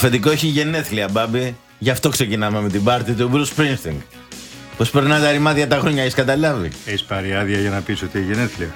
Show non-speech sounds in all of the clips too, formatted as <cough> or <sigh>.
αφεντικό έχει γενέθλια, Μπάμπη. Γι' αυτό ξεκινάμε με την πάρτη του Bruce Springsteen. Πώς περνά τα ρημάδια τα χρόνια, έχεις καταλάβει; Έχεις πάρει άδεια για να πεις ότι έχει γενέθλια.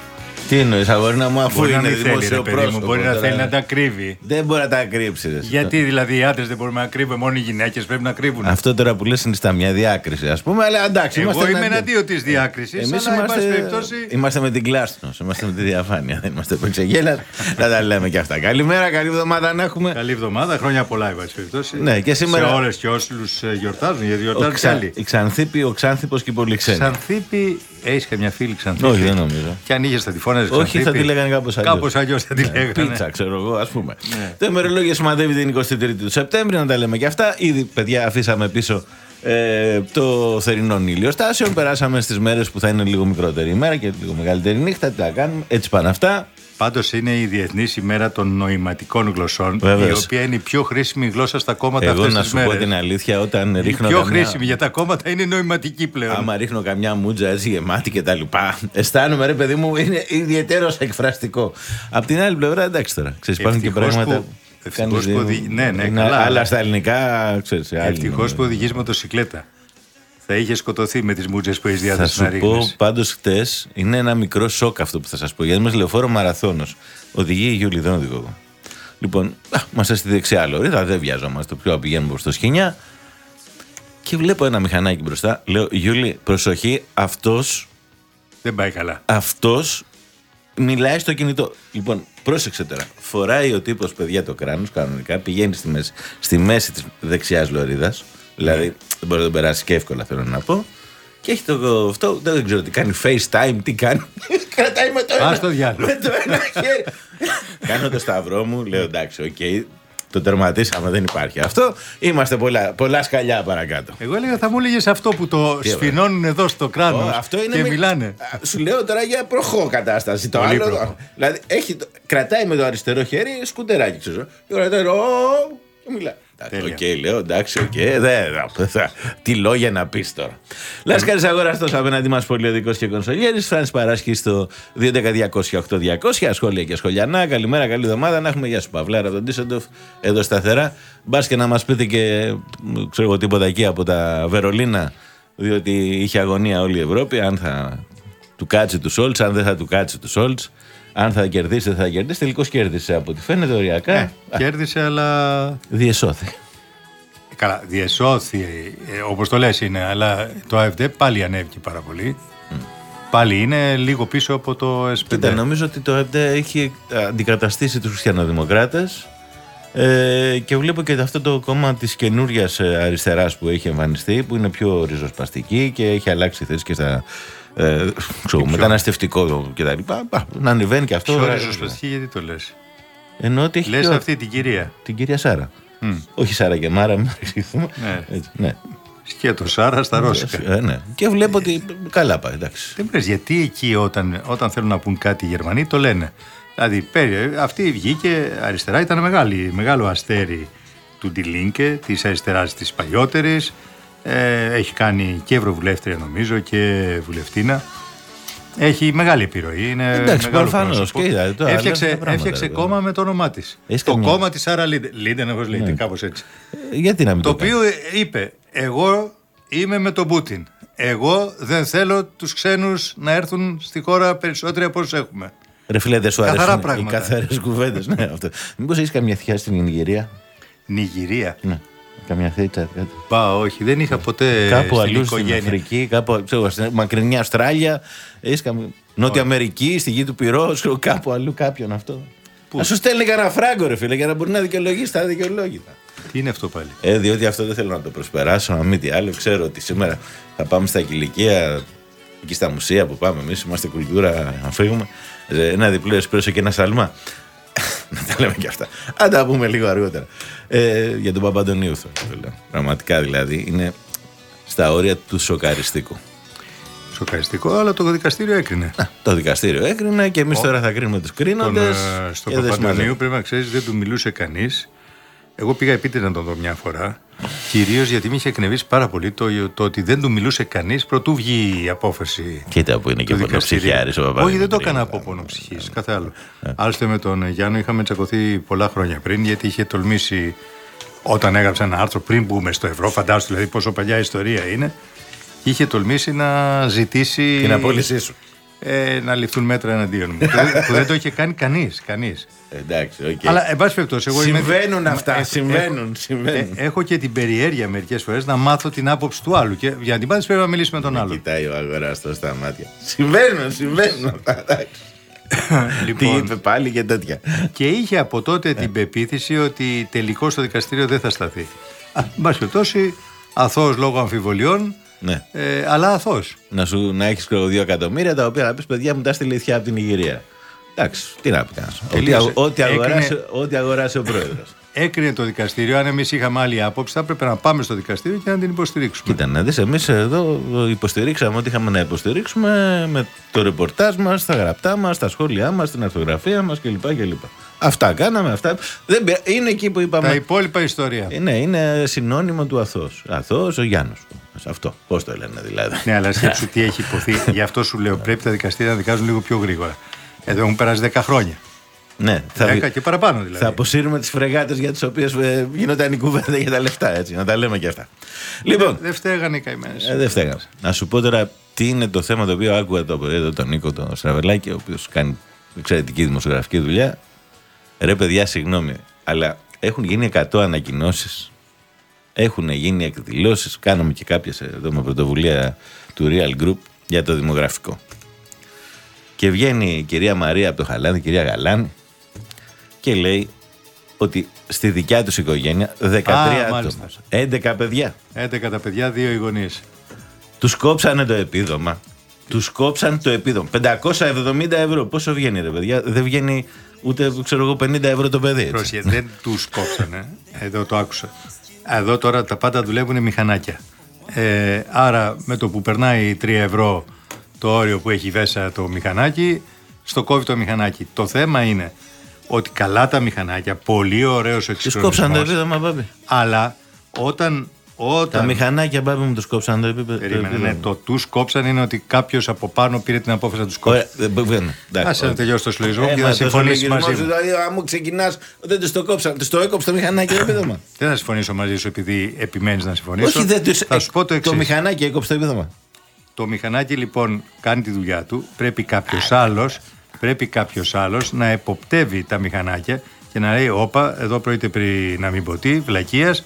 Τι εννοείς, αγόρι μου, αφού Μπορεί να είναι μην θέλει, ρε δημόσιο παιδί μου, πρόσωπο. μπορεί να τώρα. θέλει να τα κρύβει. Δεν μπορεί να τα κρύψει. ρε. Γιατί δηλαδή οι άντρες δεν μπορούμε να κρύβουμε, μόνο οι γυναίκες πρέπει να κρύβουν. Αυτό τώρα που λες είναι στα μια διάκριση, ας πούμε, αλλά εντάξει. Εγώ είμαστε είμαι εναντίον. εναντίον της διάκρισης. Εμείς αλλά, εν πάση είμαστε, περιπτώσει, είμαστε με την κλάστο, είμαστε με τη διαφάνεια. Δεν είμαστε πεξεγέλα. να τα λέμε και αυτά. Καλημέρα, καλή εβδομάδα να έχουμε. Καλή εβδομάδα, χρόνια πολλά, εν πάση περιπτώσει. Ναι, και σήμερα- Σε όλες και όσους γιορτάζουν, γιατί Ο, γιορτάζουν κι Ξα... άλλοι. η Ξανθήπη, ο Ξάνθηπος και οι πολύ ξένοι. Ξανθήπη, έχεις καμιά φίλη Ξανθήπη; Όχι, δεν νομίζω. Και αν είχε θα τη φώναζε Όχι, Ξανθήπη. θα τη λέγανε κάπως αλλιώς. Κάπως αλλιώς θα τη λέγανε. Πίτσα, ξέρω εγώ, ας πούμε. Ναι. Το ημερολόγιο σημαδεύει την 23η του Σεπτέμβρη, να τα λέμε και αυτά. Ήδη, παιδιά, αφήσαμε πίσω ε, το θερινό ηλιοστάσιο. Περάσαμε στις μέρες που θα είναι λίγο μικρότερη ημέρα και λίγο μεγαλύτερη νύχτα. Τι θα κάνουμε, έτσι πάνε αυτά. Πάντως είναι η Διεθνής ημέρα των νοηματικών γλωσσών, Βεβαίως. η οποία είναι η πιο χρήσιμη γλώσσα στα κόμματα Εγώ αυτές να τις σου πω μέρες. την αλήθεια, όταν Η ρίχνω. πιο καμιά- χρήσιμη για τα κόμματα είναι η νοηματική πλέον. Άμα ρίχνω καμιά μούτζα έτσι γεμάτη και τα λοιπά, αισθάνομαι ρε παιδί μου, είναι ιδιαίτερος εκφραστικό. Απ' την άλλη πλευρά, εντάξει τώρα. Ξέρεις, υπάρχουν και Ευτυχώς πράγματα. που- ευτυχώς κάνεις που δι- οδη- ναι, ναι, είναι καλά, Άλλα αλλά- στα ελληνικά, ξέρεις. άλλη Ευτυχώς είναι. που οδηγείς μοτοσυκλέτα. Θα είχες σκοτωθεί με τις μούτζες που έχεις Θα διάθεση να σου πω ρίχνεις. πάντως χτες είναι ένα μικρό σοκ αυτό που θα σας πω. Γιατί είμαι λεωφόρο μαραθώνος. Οδηγεί η Γιούλη, δεν οδηγώ εγώ. Λοιπόν, είμαστε στη δεξιά λωρίδα, δεν βιάζομαστε. Το πιο πηγαίνουμε προς το σκηνιά. Και βλέπω ένα μηχανάκι μπροστά. Λέω, Γιούλη, προσοχή, αυτός Δεν πάει καλά. αυτός μιλάει στο κινητό. Λοιπόν, πρόσεξε τώρα. Φοράει ο τύπος παιδιά το κράνος κανονικά, πηγαίνει στη μέση, στη μέση της δεξιάς λωρίδας. Δηλαδή, δεν μπορεί να τον περάσει και εύκολα, θέλω να πω. Και έχει το αυτό, δεν ξέρω τι κάνει, FaceTime, τι κάνει. <laughs> Κρατάει με το ένα. Άσ' το διάολο. Με το ένα <laughs> χέρι. Κάνω το σταυρό μου, λέω εντάξει, οκ. Το τερματίσαμε, δεν υπάρχει αυτό. Είμαστε πολλά, πολλά σκαλιά παρακάτω. Εγώ έλεγα θα μου έλεγες αυτό που το Τι σφινώνουν εδώ στο κράνος Ω, αυτό είναι και με- μιλάνε. Α, Σου λέω τώρα για προχώ κατάσταση. Το Πολύ άλλο. προχώ. Δηλαδή έχει, το- κρατάει με το αριστερό χέρι σκουτεράκι, ξέρω. Και κρατάει. «Ω», Και μιλάει. Τέλεια. Οκ, λέω εντάξει, οκ. δεν θα- θα- Τι λόγια να πεις τώρα. Λάσκαρης αγοραστός απέναντι μας πολιοδικό και κονσολιέρης. Φράνη Παράσχη στο 2.11.200.800. Σχόλια και σχολιανά. Καλημέρα, καλή εβδομάδα. Να έχουμε γεια σου, Παυλάρα από τον Ντίσεντοφ εδώ σταθερά. Μπας και να μας πείτε και μ, ξέρω εγώ τίποτα εκεί από τα Βερολίνα. Διότι είχε αγωνία όλη η Ευρώπη. Αν θα του κάτσει του Σόλτς, αν δεν θα του κάτσει του Σόλτς. Αν θα κερδίσει, δεν θα κερδίσει. Τελικώς κέρδισε από ό,τι φαίνεται οριακά. Ε, κέρδισε, αλλά. Διεσώθη. Καλά, διεσώθη, ε, όπως το λες είναι, αλλά το ΑΕΒΔ πάλι ανέβηκε πάρα πολύ. Πάλι είναι λίγο πίσω από το S5. Κοίτα, νομίζω ότι το ΕΠΤ έχει αντικαταστήσει τους χριστιανοδημοκράτες ε, και βλέπω και αυτό το κόμμα της καινούρια αριστεράς που έχει εμφανιστεί που είναι πιο ριζοσπαστική και έχει αλλάξει θέση και στα ε, ξέρω, μεταναστευτικό και τα λοιπά. Μπα, Να ανεβαίνει και αυτό. Πιο ε, ριζοσπαστική, γιατί το λες; Ενώ ότι έχει Λες πιο- αυτή την κυρία; την κυρία Σάρα. Όχι Σάρα και Μάρα, μην εξηγηθούμε. Ναι. Έτσι, ναι. Σκέτο Σάρα στα Ρώσικα. Ε, ναι. Και βλέπω ότι καλά πάει, εντάξει. Δεν μου λες, γιατί εκεί όταν, όταν θέλουν να πούν κάτι οι Γερμανοί το λένε. Δηλαδή, πέρι- αυτή βγήκε αριστερά, ήταν μεγάλη, μεγάλο αστέρι του Ντιλίνκε, της αριστεράς της παλιότερης. Ε, έχει κάνει και ευρωβουλεύτρια νομίζω και βουλευτήνα. Έχει μεγάλη επιρροή. Είναι Εντάξει, μεγάλο προφανώς, πρόσωπο. και είδατε, το άλλο έφτιαξε, είναι τα πράγματα, έφτιαξε ρε παιδί. κόμμα με το όνομά της. Έχεις Το καμιά- κόμμα της Σάρα Λίντεν. Λίντεν, όπως λέγεται, Ναι. κάπως έτσι. Ε, Γιατί να μην Το το, κάνει; οποίο είπε, εγώ είμαι με τον Πούτιν. Εγώ δεν θέλω τους ξένους να έρθουν στη χώρα περισσότεροι από όσους έχουμε. Ρε φίλε, δεν σου Καθαρά αρέσουν οι πράγματα. καθαρές κουβέντες. ναι, αυτό. Μήπως έχεις καμιά θεία στην Νιγηρία; Νιγηρία. Ναι. Καμιά θέτσα. Κάτι. Πά, όχι, δεν είχα ποτέ κάπου στην αλλού στην οικογένεια. Αφρική, κάπου ξέρω, στην μακρινή Αυστράλια. Έχεις καμ... Νότια Αμερική, στη γη του Πυρό, <laughs> ξέρω, κάπου αλλού κάποιον αυτό. Πού; Να σου στέλνει κανένα φράγκο, ρε φίλε, για να μπορεί να δικαιολογήσει τα δικαιολόγητα. Τι είναι αυτό πάλι; Ε, διότι αυτό δεν θέλω να το προσπεράσω, να μην τι άλλο. Ξέρω ότι σήμερα θα πάμε στα κηλικία εκεί στα μουσεία που πάμε εμείς, είμαστε κουλτούρα να φύγουμε. ε, Ένα διπλό εσπρέσο και ένα σαλμά. Να τα λέμε και αυτά. Αν τα πούμε λίγο αργότερα. Ε, για τον Παπαντονίου θα το λέω. Πραγματικά δηλαδή είναι στα όρια του σοκαριστικού. Σοκαριστικό, αλλά το δικαστήριο έκρινε. Να, το δικαστήριο έκρινε και εμείς τώρα θα κρίνουμε τους Τον, κρίνοντε. ε, στο Παπαντονίου πρέπει να ξέρεις δεν του μιλούσε κανείς. Εγώ πήγα επίτηδε να τον δω μια φορά. Κυρίως γιατί με είχε εκνευρίσει πάρα πολύ το, το ότι δεν του μιλούσε κανείς πρωτού βγει η απόφαση. Κοίτα που είναι και του δικαστηρίου. πονοψυχιάρης ο Παπαδημητρίου. Όχι, δεν το έκανα από πόνο ψυχή. Κάθε άλλο. Άλλωστε με τον Γιάννο είχαμε τσακωθεί πολλά χρόνια πριν γιατί είχε τολμήσει όταν έγραψε ένα άρθρο πριν μπούμε στο ευρώ. Φαντάζομαι δηλαδή πόσο παλιά ιστορία είναι. Είχε τολμήσει να ζητήσει. Την απόλυσή σου. Ε, να ληφθούν μέτρα εναντίον μου. που, δεν- που δεν το είχε κάνει κανείς. Κανείς. Εντάξει, οκ. Αλλά εν πάση περιπτώσει, εγώ είμαι- Συμβαίνουν αυτά, Ε, συμβαίνουν, έχω- συμβαίνουν. ε, έχω και την περιέργεια μερικές φορές να μάθω την άποψη του άλλου. Και για να την μάθεις πρέπει να μιλήσει με τον άλλον. Κοιτάει ο αγοραστό στα μάτια. Συμβαίνουν, συμβαίνουν αυτά. εντάξει. <laughs> Τι λοιπόν, είπε πάλι και τέτοια. και είχε από τότε Ε. την πεποίθηση ότι τελικώ το δικαστήριο δεν θα σταθεί. Α, Εν πάση περιπτώσει, αθώος λόγω αμφιβολιών, Ναι. ε, αλλά αθώος. Να, σου, να έχεις δύο εκατομμύρια τα οποία να πεις παιδιά μου τα στείλει ηθιά από την Ιγυρία. Εντάξει, τι να πει κανένας. Ό,τι, Τελείωσε. αγο- ό,τι, Έκρινε- αγοράσει, ό,τι αγοράσει ο πρόεδρος. Έκρινε το δικαστήριο. Αν εμείς είχαμε άλλη άποψη, θα έπρεπε να πάμε στο δικαστήριο και να την υποστηρίξουμε. Κοίτα να δεις, εμείς εδώ υποστηρίξαμε ό,τι είχαμε να υποστηρίξουμε με το ρεπορτάζ μας, τα γραπτά μας, τα σχόλιά μας, την αρθογραφία μας κλπ. κλπ. Αυτά κάναμε, αυτά. Δεν, πει- είναι εκεί που είπαμε. Τα υπόλοιπα ιστορία. Ε, ναι, είναι συνώνυμο του αθώος. Αθώος ο Γιάννος. Αυτό. Πώς το λένε δηλαδή. Ναι, αλλά σκέψου <laughs> τι έχει υποθεί. Γι' αυτό σου λέω: Πρέπει τα δικαστήρια να δικάζουν λίγο πιο γρήγορα. Εδώ έχουν περάσει 10 χρόνια. ναι, θα, 10 και παραπάνω δηλαδή. θα αποσύρουμε τις φρεγάτες για τις οποίες ε, γινόταν η κουβέντα για τα λεφτά, έτσι. Να τα λέμε και αυτά. Λοιπόν, Δεν φταίγανε οι καημένες. Ε, δεν φταίγαμε. Να σου πω τώρα τι είναι το θέμα το οποίο άκουγα το, εδώ τον Νίκο τον Στραβελάκη, ο οποίος κάνει εξαιρετική δημοσιογραφική δουλειά. Ρε παιδιά, συγγνώμη, αλλά έχουν γίνει 100 ανακοινώσεις. Έχουν γίνει εκδηλώσεις. Κάναμε και κάποιες εδώ με πρωτοβουλία του Real Group για το δημογραφικό. Και βγαίνει η κυρία Μαρία από το Χαλάνδη, η κυρία Γαλάνη, και λέει ότι στη δικιά τους οικογένεια 13 άτομα, μάλιστα. 11 παιδιά. 11 τα παιδιά, δύο οι γονείς. Τους κόψανε το επίδομα. Τους κόψαν το επίδομα. 570 ευρώ. Πόσο βγαίνει, ρε παιδιά; Δεν βγαίνει ούτε ξέρω εγώ 50 ευρώ το παιδί. έτσι. Πρόσεχε, δεν τους κόψανε. Εδώ το άκουσα. Εδώ τώρα τα πάντα δουλεύουν μηχανάκια. Ε, άρα με το που περνάει 3 ευρώ το όριο που έχει μέσα το μηχανάκι, στο κόβει το μηχανάκι. Το θέμα είναι ότι καλά τα μηχανάκια, πολύ ωραίος Του εξυγχρονισμός. κόψαν το επίδομα, μπάμπη. Αλλά όταν. Τα όταν μηχανάκια, μπάμπη μου, τους κόψαν το επίπεδο. Περίμενε, ναι, το τους κόψαν είναι ότι κάποιος από πάνω πήρε την απόφαση να τους κόψει. Ωραία, δεν μπορεί. Άσε να τελειώσει το συλλογισμό Ε, και θα συμφωνήσεις μαζί μου. Δηλαδή, άμα ξεκινάς, δεν τους το κόψαν. Τους το έκοψε το μηχανάκι το επίδομα. Δεν θα συμφωνήσω μαζί σου επειδή επιμένεις να συμφωνήσω. Όχι, δεν τους... Θα σου πω το εξή. Το μηχανάκι έκοψε το επίδομα. Το μηχανάκι λοιπόν κάνει τη δουλειά του. Πρέπει κάποιος άλλο πρέπει κάποιος άλλος να εποπτεύει τα μηχανάκια και να λέει: Όπα, εδώ πρόκειται πριν να μην πω τι, βλακείας,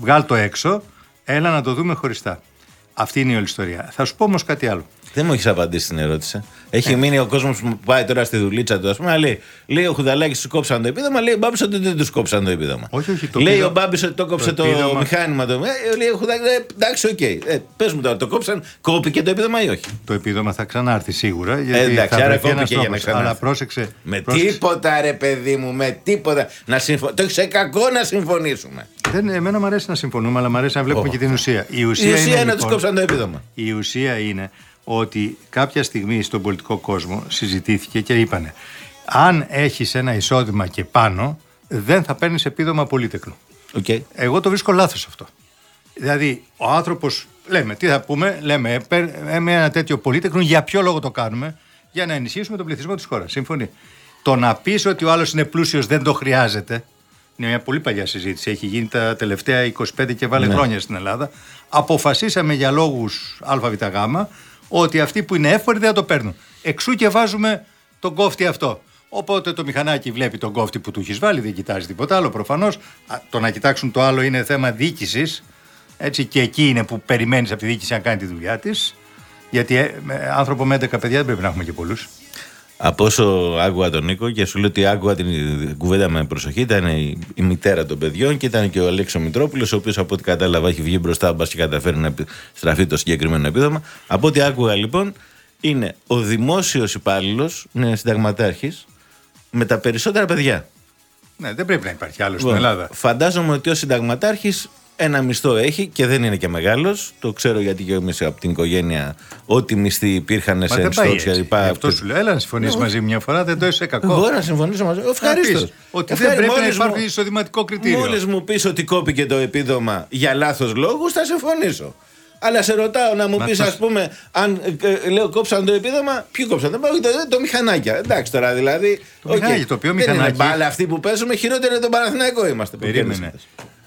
βγάλ το έξω, έλα να το δούμε χωριστά. Αυτή είναι η όλη ιστορία. Θα σου πω όμως κάτι άλλο. Δεν μου έχεις απαντήσει την ερώτηση. Έχει Ε. μείνει ο κόσμος που πάει τώρα στη δουλίτσα του, ας πούμε, λέει, λέει ο Χουδαλάκης του κόψαν το επίδομα, λέει ο Μπάμπης ότι δεν τους κόψαν το επίδομα. Όχι, όχι, το λέει επίδομα- ο Μπάμπης ότι το κόψε το το, επίδομα- μηχάνημα. Το, ε, λέει ο Χουδαλάκης, ε, εντάξει, οκ. Ε, Πες μου τώρα, το κόψαν, κόπηκε το επίδομα ή όχι; Το επίδομα θα ξανάρθει σίγουρα. Γιατί εντάξει, θα άρα βρεθεί ένας κόπηκε για να τρόπος. ξανάρθει. Αλλά πρόσεξε. Με πρόσεξε. τίποτα ρε παιδί μου, με τίποτα. Να συμφω... Το σε κακό να συμφωνήσουμε. Δεν, εμένα μου αρέσει να συμφωνούμε, αλλά μου αρέσει να βλέπουμε Ω. και την ουσία. Η ουσία, Η ουσία είναι, είναι να τους λοιπόν, κόψαν το επίδομα. Η ουσία είναι ότι κάποια στιγμή στον πολιτικό κόσμο συζητήθηκε και είπανε αν έχεις ένα εισόδημα και πάνω δεν θα παίρνεις επίδομα πολίτεκνου. Okay. Εγώ το βρίσκω λάθος αυτό. Δηλαδή ο άνθρωπος, λέμε τι θα πούμε, λέμε ε, παίρ- ε, με ένα τέτοιο πολίτεκνο για ποιο λόγο το κάνουμε για να ενισχύσουμε τον πληθυσμό της χώρας. Σύμφωνοι. Το να πεις ότι ο άλλος είναι πλούσιος δεν το χρειάζεται είναι μια πολύ παλιά συζήτηση. Έχει γίνει τα τελευταία 25 και βάλε Ναι. χρόνια στην Ελλάδα. Αποφασίσαμε για λόγους ΑΒΓ ότι αυτοί που είναι εύφοροι δεν θα το παίρνουν. Εξού και βάζουμε τον κόφτη αυτό. Οπότε το μηχανάκι βλέπει τον κόφτη που του έχεις βάλει, δεν κοιτάζει τίποτα άλλο. Προφανώς το να κοιτάξουν το άλλο είναι θέμα διοίκησης. Έτσι και εκεί είναι που περιμένεις από τη διοίκηση να κάνει τη δουλειά της. Γιατί ε, με- άνθρωπο με 11 παιδιά δεν πρέπει να έχουμε και πολλούς. Από όσο άκουγα τον Νίκο και σου λέω ότι άκουγα την κουβέντα με προσοχή, ήταν η, η μητέρα των παιδιών και ήταν και ο Αλέξο Μητρόπουλος, ο οποίος από ό,τι κατάλαβα έχει βγει μπροστά μπας και καταφέρει να επι- στραφεί το συγκεκριμένο επίδομα. Από ό,τι άκουγα λοιπόν, είναι ο δημόσιος υπάλληλος, είναι συνταγματάρχης, με τα περισσότερα παιδιά. Ναι, δεν πρέπει να υπάρχει άλλο στην Λοιπόν, Ελλάδα. Φαντάζομαι ότι ο συνταγματάρχης ένα μισθό έχει και δεν είναι και μεγάλος. Το ξέρω γιατί και εμείς από την οικογένεια, ό,τι μισθοί υπήρχαν Μα σε δεν πάει ενστόξια έτσι. λοιπά. Γι' αυτό σου λέω, έλα να συμφωνήσεις μαζί μια φορά, δεν το είσαι κακό. Μπορώ να συμφωνήσω μαζί. Ευχαρίστως. πεις ότι δεν πρέπει να υπάρχει εισοδηματικό κριτήριο. Μόλις μου πεις ότι κόπηκε το επίδομα για λάθος λόγους, θα συμφωνήσω. Αλλά σε ρωτάω να μου Μα πεις, αυτός- ας πούμε, αν ε, ε, λέω κόψαν το επίδομα, ποιοι κόψαν το επίδομα, το, το μηχανάκια. Εντάξει τώρα δηλαδή. Το οκ. μηχανάκι, το οποίο Δεν είναι μηχανάκι- μπάλα αυτοί που παίζουμε, χειρότερο είναι τον Παναθηναϊκό είμαστε. που Περίμενε.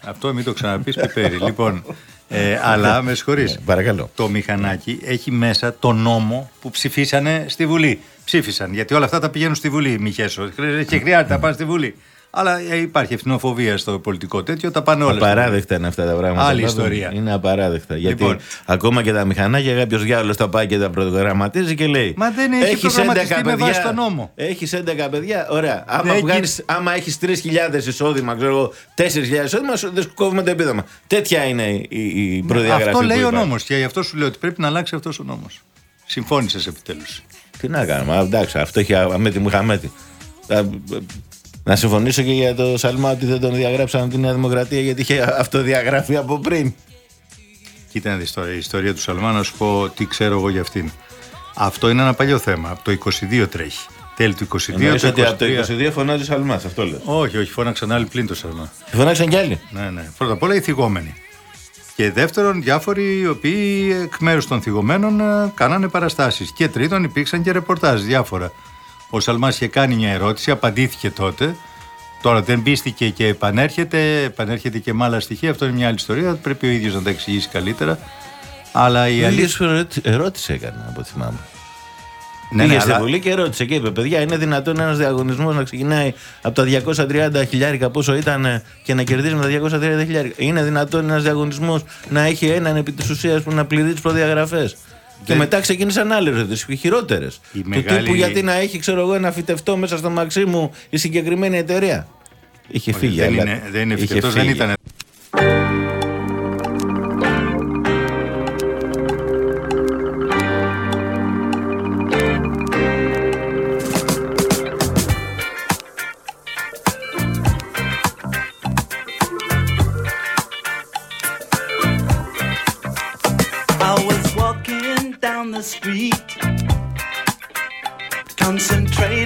Κέρδισε. Αυτό μην το ξαναπείς, Πιπέρι. λοιπόν, ε, αλλά με συγχωρείς. Παρακαλώ. Το μηχανάκι έχει μέσα το νόμο που ψηφίσανε στη Βουλή. Ψήφισαν, γιατί όλα αυτά τα πηγαίνουν στη Βουλή, μη χέσω. Και χρειάζεται να πάνε στη Βουλή. Αλλά ε, υπάρχει ευθυνοφοβία στο πολιτικό τέτοιο, τα πάνε όλα. στη Βουλή. Απαράδεκτα είναι αυτά τα πράγματα. Άλλη Πάντως, ιστορία. Είναι απαράδεκτα. Γιατί Λοιπόν. ακόμα και τα μηχανάκια, κάποιος διάλογο τα πάει και τα προγραμματίζει και λέει. Μα δεν έχει «Έχεις προγραμματιστεί 11 με παιδιά, βάση τον νόμο». Έχεις 11 παιδιά. Ωραία. Άμα, Δεν βγάλεις, άμα έχεις 3.000 εισόδημα, ξέρω εγώ, 4.000 εισόδημα, σου- δεν σου κόβουμε το επίδομα. Τέτοια είναι η, η προδιαγραφή. Αυτό που λέει ο υπάρχει. νόμος και γι' αυτό σου λέω ότι πρέπει να αλλάξει αυτός ο νόμος. Συμφώνησες επιτέλους. Τι να κάνουμε. Α, Εντάξει, αυτό έχει αμέτη μουχαμέτη. Α, Να συμφωνήσω και για το Σαλμά ότι δεν τον διαγράψαν από τη Νέα Δημοκρατία γιατί είχε αυτοδιαγραφεί από πριν. Κοίτα να δεις τώρα, η ιστορία του Σαλμά να σου πω τι ξέρω εγώ για αυτήν. Αυτό είναι ένα παλιό θέμα. Από το 22 τρέχει. Τέλη του 22. Εννοείς το ότι από το 23. 22 φωνάζει ο Σαλμάς, αυτό λες. Όχι, όχι, φώναξαν άλλοι πλην το Σαλμά. Φωνάξαν κι άλλοι. Ναι, ναι. Πρώτα απ' όλα οι θυγόμενοι. Και δεύτερον, διάφοροι οι οποίοι εκ μέρους των θυγωμένων ε, κάνανε παραστάσεις. Και τρίτον, υπήρξαν και ρεπορτάζ διάφορα. Ο Σαλμάς είχε κάνει μια ερώτηση, απαντήθηκε τότε. Τώρα δεν πίστηκε και επανέρχεται, επανέρχεται και με άλλα στοιχεία. Αυτό είναι μια άλλη ιστορία. Πρέπει ο ίδιος να τα εξηγήσει καλύτερα. Αλλά η Η αλήθεια. αλήθεια ερώτηση έκανε από ό,τι θυμάμαι. Ναι, Πήγε ναι, στη αλλά- Βουλή και ρώτησε και είπε: Παιδιά, είναι δυνατόν ένας διαγωνισμός να ξεκινάει από τα 230 χιλιάρικα πόσο ήταν ε, και να κερδίζει με τα 230 χιλιάρικα. Είναι δυνατόν ένας διαγωνισμός να έχει έναν επί της ουσίας που να πληρεί τις προδιαγραφές; Και Δεν- μετά ξεκίνησαν άλλες ερωτήσει, χειρότερες. Η Του μεγάλη- τύπου γιατί να έχει, ξέρω εγώ, ένα φυτευτό μέσα στο μαξί μου η συγκεκριμένη εταιρεία. Είχε Όχι, φύγει. δεν αλλά- είναι, δεν είναι είχε φυτευτός, δεν φύγει. ήταν.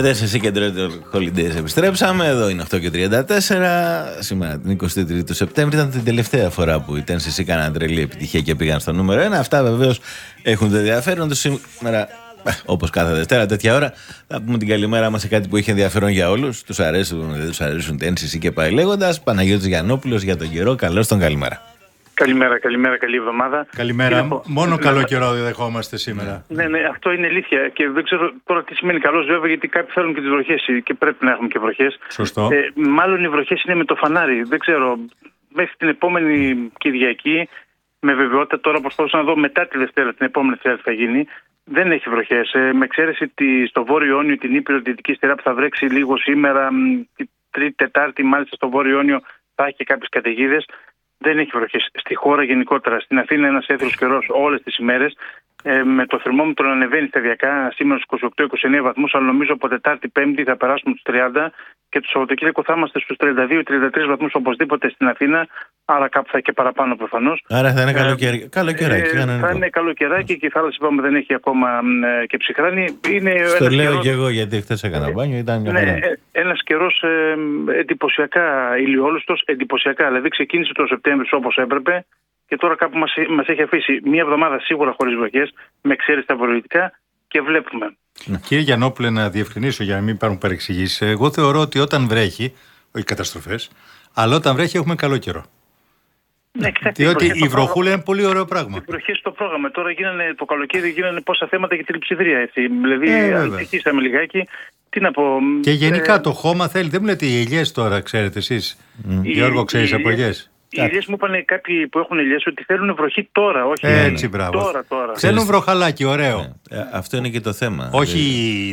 Μετά σε εσύ και Holidays επιστρέψαμε. Εδώ είναι 8 και 34. Σήμερα την 23η του Σεπτέμβρη ήταν την τελευταία φορά που οι Tennessee κάναν τρελή επιτυχία και πήγαν στο νούμερο 1. Αυτά βεβαίως έχουν το ενδιαφέρον τους σήμερα. Όπως κάθε Δευτέρα, τέτοια ώρα, θα πούμε την καλημέρα μας σε κάτι που είχε ενδιαφέρον για όλους. Τους αρέσουν, δεν τους αρέσουν Tennessee και πάει λέγοντας. Παναγιώτης Γιαννόπουλος για τον καιρό. Καλώς τον καλημέρα. Καλημέρα, καλημέρα, καλή εβδομάδα. Καλημέρα. Κύριε Πο- Μόνο Ναι, καλό καιρό δεχόμαστε σήμερα. Ναι, ναι, αυτό είναι αλήθεια. Και δεν ξέρω τώρα τι σημαίνει καλός, βέβαια, γιατί κάποιοι θέλουν και τις βροχές και πρέπει να έχουμε και βροχές. Σωστό. Ε, μάλλον οι βροχές είναι με το φανάρι. Δεν ξέρω. Μέχρι την επόμενη Κυριακή, με βεβαιότητα τώρα προσπαθούσα να δω μετά τη Δευτέρα, την επόμενη Δευτέρα τι θα γίνει. Δεν έχει βροχές. Ε, με εξαίρεση τη, στο Βόρειο Ιόνιο, την Ήπειρο Δυτική Στερά που θα βρέξει λίγο σήμερα, μ, τη Τρίτη, Τετάρτη, μάλιστα στο Βόρειο Ιόνιο θα έχει και κάποιες καταιγίδες. Δεν έχει βροχές. Στη χώρα γενικότερα, στην Αθήνα, ένας έθριο καιρός όλες τις ημέρες. Ε, με το θερμόμετρο να ανεβαίνει σταδιακά σήμερα στους 28-29 βαθμούς, αλλά νομίζω από Τετάρτη Πέμπτη θα περάσουμε τους 30 και το Σαββατοκύριακο θα είμαστε στους 32-33 βαθμούς οπωσδήποτε στην Αθήνα, άρα κάπου θα και παραπάνω προφανώς. Άρα θα είναι καλοκαίρι. Καλοκαιράκι. Ε, κανονικό. θα είναι καλοκαιράκι και η θάλασσα είπαμε δεν έχει ακόμα μ, ε, και ψυχράνη. Είναι Στο ένας λέω καιρός- και εγώ γιατί χθες έκανα μπάνιο, ήταν μια ναι, χαρά. ε, ένας καιρός ε, εντυπωσιακά ηλιόλουστος, εντυπωσιακά. Δηλαδή ξεκίνησε το Σεπτέμβριο όπως έπρεπε και τώρα κάπου μας, μας έχει αφήσει μία εβδομάδα σίγουρα χωρίς βροχές, με εξαίρεση τα βορειοδυτικά και βλέπουμε. Κύριε Γιαννόπουλε, να διευκρινίσω για να μην υπάρχουν παρεξηγήσεις. Εγώ θεωρώ ότι όταν βρέχει, όχι καταστροφές, αλλά όταν βρέχει έχουμε καλό καιρό. Ναι, κοιτάξτε, Διότι βροχές στο η βροχούλα πρόγραμμα- είναι πολύ ωραίο πράγμα. Οι βροχές στο πρόγραμμα. Τώρα γίνανε, το καλοκαίρι γίνανε πόσα θέματα για τη λειψιδρία. Έτσι. Δηλαδή, Ε, βέβαια. αντιστοιχήσαμε λιγάκι. Τι να πω. Και γενικά ε, το χώμα θέλει. Δεν μου λέτε οι ελιές τώρα, ξέρετε εσείς. Γιώργο, ξέρεις από ελιέ. Οι ελιές μου είπαν κάποιοι που έχουν ελιές ότι θέλουν βροχή τώρα, όχι Έτσι, μπράβο. τώρα, τώρα. Θέλουν βροχαλάκι, ωραίο. Ε, Αυτό είναι και το θέμα. Όχι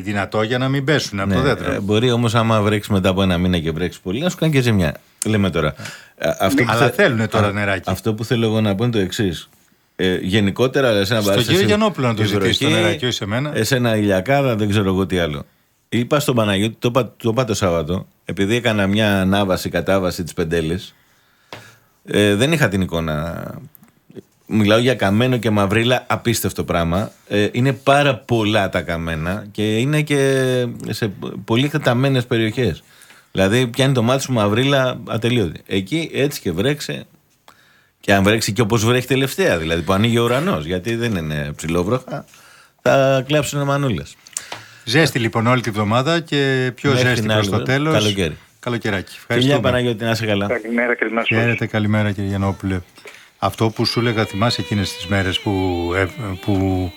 δυνατό για να μην πέσουν από Ναι, το ε, δέντρο. μπορεί όμως, άμα βρέξεις μετά από ένα μήνα και βρέξεις πολύ, να σου κάνει και ζημιά. Λέμε τώρα. Ε, αυτό που Αλλά θε- θέλουνε τώρα Α, νεράκι. Αυτό που θέλω εγώ να πω είναι το εξής. Ε, γενικότερα, εσένα Στον βάζεις κύριο εσύ Γιαννόπουλο να το η ζητήσεις το βροχή, νεράκι, όχι σε μένα. Εσένα ηλιακάδα, δεν ξέρω εγώ τι άλλο. Είπα στον Παναγιώτη, το είπα το, είπα το Σάββατο, επειδή έκανα μια ανάβαση, κατάβαση της Πεντέλης, ε, δεν είχα την εικόνα. Μιλάω για καμένο και μαυρίλα, απίστευτο πράγμα. Ε, είναι πάρα πολλά τα καμένα και είναι και σε πολύ καταμένε περιοχές. Δηλαδή πιάνει το μάτι σου μαυρίλα ατελείωτη. Εκεί έτσι και βρέξε. Και αν βρέξει και όπως βρέχει τελευταία, δηλαδή που ανοίγει ο ουρανός, γιατί δεν είναι ψηλόβροχα, θα κλάψουν μανούλες. Ζέστη λοιπόν όλη τη βδομάδα και πιο Μέχρι ζέστη την προς άλλη, το τέλος. καλοκαίρι. Καλοκαιράκι. Φιλιά Ευχαριστούμε. Παναγιώτη, να είσαι καλά. Καλημέρα, καλημέρα. σε όλους. Χαίρετε, καλημέρα κύριε Γιαννόπουλε. Αυτό που σου έλεγα, θυμάσαι εκείνες τις μέρες που, ε, που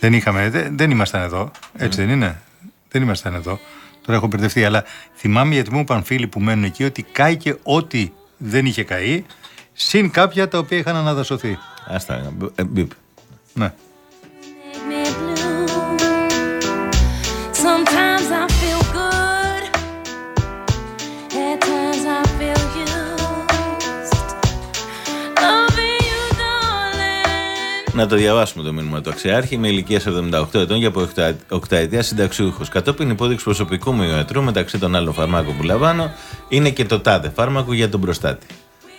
δεν είχαμε, δεν, δεν ήμασταν εδώ, έτσι δεν είναι, δεν ήμασταν εδώ. Τώρα έχω μπερδευτεί, αλλά θυμάμαι γιατί μου είπαν φίλοι που μένουν εκεί ότι κάηκε ό,τι δεν είχε καεί, συν κάποια τα οποία είχαν αναδασωθεί. Άστα, ε, μπιπ. Ναι. Να το διαβάσουμε το μήνυμα του Αξιάρχη. Με ηλικία 78 ετών για από 8 ετία συνταξιούχος. Κατόπιν υπόδειξη προσωπικού μου ιατρού μεταξύ των άλλων φαρμάκων που λαμβάνω είναι και το τάδε φάρμακο για τον προστάτη.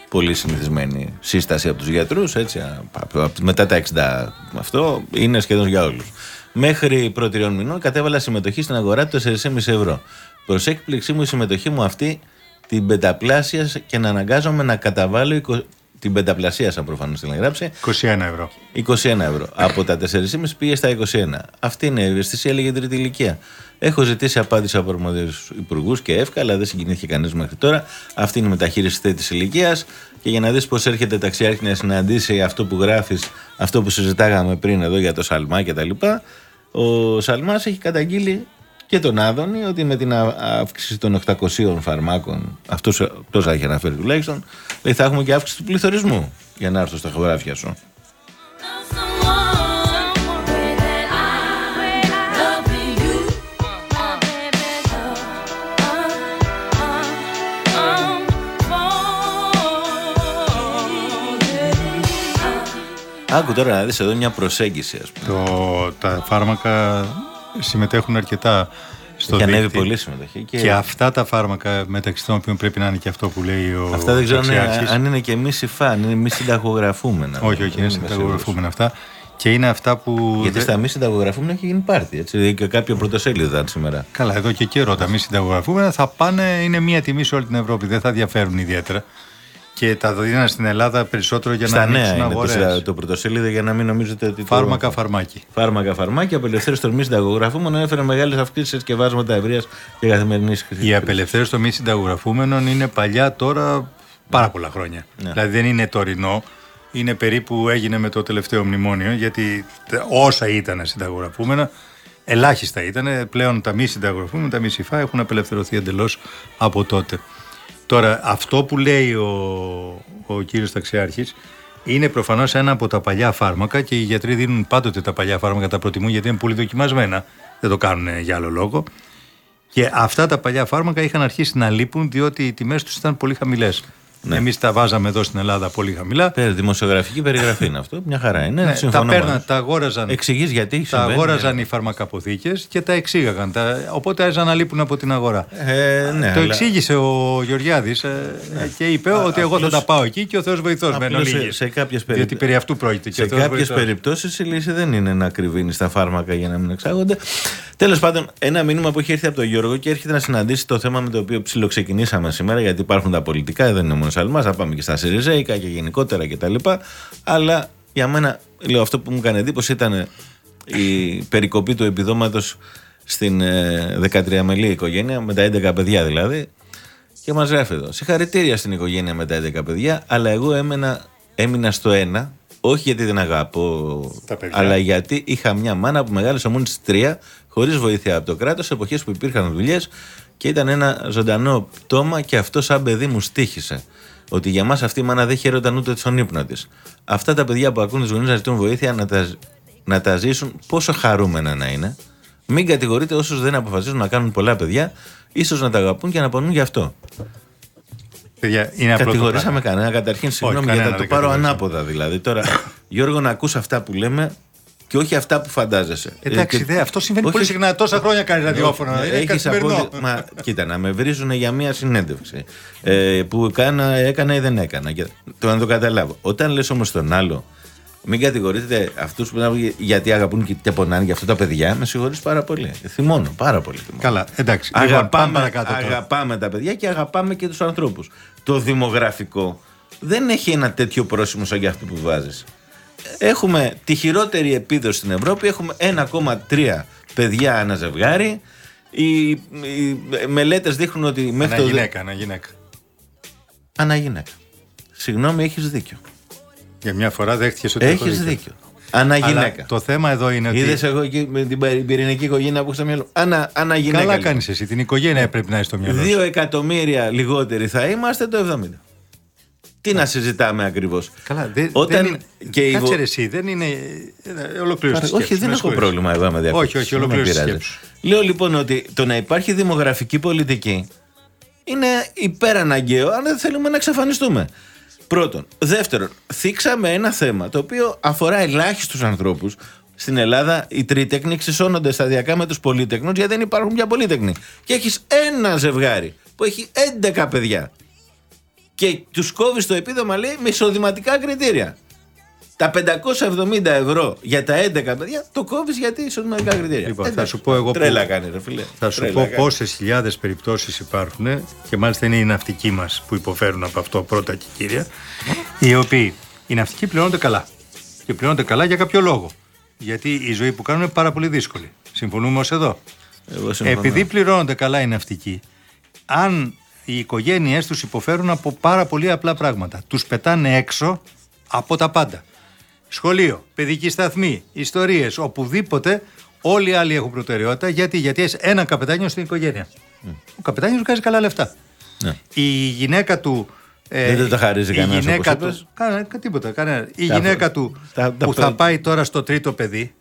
Πολύ συνηθισμένη σύσταση από τους γιατρούς, έτσι. α- α- Μετά τα 60 αυτό είναι σχεδόν για όλους. Μέχρι πρώτη τριών μηνών κατέβαλα συμμετοχή στην αγορά του 4,5 ευρώ. Προς έκπληξή μου η συμμετοχή μου αυτή την πενταπλάσια και να αναγκάζομαι να καταβάλω εικο- την πενταπλασίασα προφανώς την γράψει 21 ευρώ. 21 ευρώ. Από τα 4,5 πήγε στα 21. Αυτή είναι η ευαισθησία, λέγεται τρίτη ηλικία. Έχω ζητήσει απάντηση από αρμοδίους υπουργούς και εύκα, αλλά δεν συγκινήθηκε κανείς μέχρι τώρα. Αυτή είναι η μεταχείριση τρίτη ηλικίας. Και για να δεις πώς έρχεται ταξιάρχη να συναντήσει αυτό που γράφεις, αυτό που συζητάγαμε πριν εδώ για το Σαλμά κτλ. Ο Σαλμάς έχει καταγγείλει και τον Άδωνη ότι με την α- αύξηση των 800 φαρμάκων, αυτός τόσα έχει αναφέρει τουλάχιστον, λέει, θα έχουμε και αύξηση του πληθωρισμού. Για να έρθω στα χωράφια σου. Love someone way that I love you. Uh, baby, uh, uh, Άκου τώρα να δεις εδώ μια προσέγγιση ας πούμε. Το, τα φάρμακα συμμετέχουν αρκετά στο Έχει ανέβει δίκτυο. πολύ συμμετοχή. Και, Και αυτά τα φάρμακα μεταξύ των οποίων πρέπει να είναι και αυτό που λέει ο αυτά δεν ξέρω αν είναι, Ταξιάρχης. αν είναι και μη συφά, αν είναι μη συνταγογραφούμενα. Όχι, όχι, Δεν είναι είμαι συνταγογραφούμενα αυτά. Και είναι αυτά που. σίγουρος. Γιατί δεν- στα μη συνταγογραφούμενα έχει γίνει πάρτι. Έτσι, δηλαδή και κάποιο πρωτοσέλιδο ήταν σήμερα. Καλά, εδώ και καιρό τα μη συνταγογραφούμενα θα πάνε, είναι μία τιμή σε όλη την Ευρώπη. Δεν θα διαφέρουν ιδιαίτερα. Και τα δίνανε στην Ελλάδα περισσότερο για να Στα νέα ανοίξουν είναι το, αγορές. συντα- το πρωτοσέλιδο για να μην νομίζετε ότι. το- Φάρμακα, φαρμάκι. Φάρμακα, φαρμάκια, απελευθέρωση των μη συνταγογραφούμενων έφερε μεγάλες αυξήσεις σε σκευάσματα ευρείας και καθημερινής χρήσης. Η απελευθέρωση των μη συνταγογραφούμενων είναι παλιά τώρα πάρα πολλά χρόνια. Ναι. Δηλαδή δεν είναι τωρινό. Είναι περίπου έγινε με το τελευταίο μνημόνιο, γιατί τε- όσα ήταν συνταγογραφούμενα, ελάχιστα ήταν. Πλέον τα μη συνταγογραφούμενα, τα μη συφά έχουν απελευθερωθεί εντελώς από τότε. Τώρα, αυτό που λέει ο, ο κύριος Ταξιάρχης είναι προφανώς ένα από τα παλιά φάρμακα και οι γιατροί δίνουν πάντοτε τα παλιά φάρμακα, τα προτιμούν γιατί είναι πολύ δοκιμασμένα. Δεν το κάνουν για άλλο λόγο. Και αυτά τα παλιά φάρμακα είχαν αρχίσει να λείπουν διότι οι τιμές τους ήταν πολύ χαμηλές. Ναι. Εμείς τα βάζαμε εδώ στην Ελλάδα πολύ χαμηλά. Πέρα, δημοσιογραφική περιγραφή είναι αυτό. Μια χαρά είναι. Ναι, τα συμφωνώ μαζί παίρναν, σου. τα αγόραζαν. Εξηγείς γιατί Τα συμβαίνει. αγόραζαν οι φαρμακαποθήκε και τα εξήγαγαν. Τα, οπότε άρχισαν να λείπουν από την αγορά. Ε, ναι, το αλλά- εξήγησε ο Γεωργιάδης και είπε ότι εγώ θα απλώς- τα πάω εκεί και ο Θεός βοηθός με εν απλώς σε- ολίγης. σε κάποιες Διότι περίπτω- περί αυτού πρόκειται. και Σε ο Θεός κάποιες βοηθός. περιπτώσεις η λύση δεν είναι να κρυβίνεις τα φάρμακα για να μην εξάγονται. Τέλος πάντων, ένα μήνυμα που έχει έρθει από τον Γιώργο και έρχεται να συναντήσει το θέμα με το οποίο ψιλοξεκινήσαμε σήμερα, γιατί υπάρχουν τα πολιτικά, δεν είναι μόνο σε εμά, θα πάμε και στα Σιριζέικα και γενικότερα κτλ. Αλλά για μένα, λέω, αυτό που μου έκανε εντύπωση ήταν η περικοπή του επιδόματος στην ε, 13 μελή οικογένεια, με τα 11 παιδιά δηλαδή. Και μας γράφει εδώ. Συγχαρητήρια στην οικογένεια με τα 11 παιδιά, αλλά εγώ έμενα, έμεινα στο ένα, όχι γιατί δεν αγαπώ, Τα παιδιά. αλλά γιατί είχα μια μάνα που μεγάλωσε μόνο στι τρία, χωρίς βοήθεια από το κράτος, σε εποχές που υπήρχαν δουλειές και ήταν ένα ζωντανό πτώμα και αυτό σαν παιδί μου στήχησε. Ότι για μας αυτή η μάνα δεν χαιρόταν ούτε στον ύπνο της. Αυτά τα παιδιά που ακούν τους γονείς να ζητούν βοήθεια να τα, να τα ζήσουν, πόσο χαρούμενα να είναι. Μην κατηγορείτε όσους δεν αποφασίζουν να κάνουν πολλά παιδιά, ίσως να τα αγαπούν και να πονούν γι' αυτό. Παιδιά, είναι απλό το Κατηγορήσαμε πράγμα. κανένα. Καταρχήν, συγγνώμη, κανένα γιατί θα το δεν πάρω κατηγορήσαμε. ανάποδα δηλαδή. Τώρα, Γιώργο, να ακούς αυτά που λέμε και όχι αυτά που φαντάζεσαι. Εντάξει, Ε, και- δε, αυτό συμβαίνει όχι- πολύ συχνά. Τόσα χρόνια κάνει ραδιόφωνο. Ναι, Είναι έχεις καθημερινό. απόλυ- Μα κοίτα, να με βρίζουν για μία συνέντευξη ε, που κάνα, έκανα ή δεν έκανα. Και- Το να το καταλάβω. Όταν λες όμως τον άλλο, μην κατηγορείτε αυτούς που να βγει- γιατί αγαπούν και, και πονάνε για αυτά τα παιδιά, με συγχωρείς πάρα πολύ. Θυμώνω, πάρα πολύ θυμώνω. Καλά, εντάξει. Λοιπόν, πάμε Αγαπάμε, παρακάτω τώρα. αγαπάμε τα παιδιά και αγαπάμε και τους ανθρώπους. Το δημογραφικό δεν έχει ένα τέτοιο πρόσημο σαν για αυτό που βάζεις. Έχουμε τη χειρότερη επίδοση στην Ευρώπη. Έχουμε 1,3 παιδιά ανά ζευγάρι. Οι, οι μελέτες δείχνουν ότι μέχρι Ένα το... δε- γυναίκα, ένα γυναίκα. Ανά γυναίκα. Συγγνώμη, έχεις δίκιο. Για μια φορά δέχτηκες ότι έχω Έχεις δίκιο. Ανά Αλλά γυναίκα. το θέμα εδώ είναι ότι. Είδες εγώ εκεί με την πυρη- πυρηνική οικογένεια που έχω στο μυαλό. Ανά, ανά γυναίκα. Καλά λοιπόν. κάνεις εσύ. Την οικογένεια πρέπει να έχεις στο μυαλό. σου. Δύο εκατομμύρια λιγότεροι θα είμαστε το 70. Τι να συζητάμε ακριβώς; Καλά, δε, Όταν δεν είναι. και η Κάτσε βο- ρε εσύ, δεν είναι. ε, Ολοκλήρωση. τη Όχι, σκέψη, δεν με έχω συγχωρείς. πρόβλημα εδώ με διακόψεις. Όχι, όχι, Δεν με ολοκλήρωση τη πειράζεις. σκέψη. Λέω λοιπόν ότι το να υπάρχει δημογραφική πολιτική είναι υπεραναγκαίο αν δεν θέλουμε να εξαφανιστούμε. Πρώτον. Δεύτερον, θίξαμε ένα θέμα το οποίο αφορά ελάχιστους ανθρώπους. Στην Ελλάδα οι τρίτεκνοι εξισώνονται σταδιακά με τους πολίτεκνου γιατί δεν υπάρχουν πια πολίτεκνοι. Και έχεις ένα ζευγάρι που έχει 11 παιδιά. Και τους κόβει το επίδομα, λέει, με εισοδηματικά κριτήρια. Τα 570 ευρώ για τα 11 παιδιά το κόβεις γιατί εισοδηματικά κριτήρια. Λοιπόν, θα Εντάξει, σου πω εγώ που- Τρέλα κάνει, ρε φίλε. Θα σου Τρέλα πω κάνει. πόσες χιλιάδες περιπτώσεις υπάρχουν και μάλιστα είναι οι ναυτικοί μας που υποφέρουν από αυτό πρώτα και κύρια. Οι οποίοι οι ναυτικοί πληρώνονται καλά. Και πληρώνονται καλά για κάποιο λόγο. Γιατί η ζωή που κάνουν είναι πάρα πολύ δύσκολη. Συμφωνούμε ως εδώ. Εγώ συμφωνώ. Επειδή πληρώνονται καλά οι ναυτικοί, αν οι οικογένειές τους υποφέρουν από πάρα πολύ απλά πράγματα, τους πετάνε έξω από τα πάντα. Σχολείο, παιδική σταθμή, ιστορίες, οπουδήποτε, όλοι οι άλλοι έχουν προτεραιότητα. Γιατί, γιατί έχεις ένα καπετάνιο στην οικογένεια. Ο καπετάνιος βγάζει καλά λεφτά. Ναι. Η γυναίκα του. ε, Δεν του τα χαρίζει η κανένας, γυναίκα όπως είπες. του. Κανένα, τίποτα. Κανένα. Η Τα- γυναίκα του τα- τα- που θα τα- πάει τώρα στο τρίτο παιδί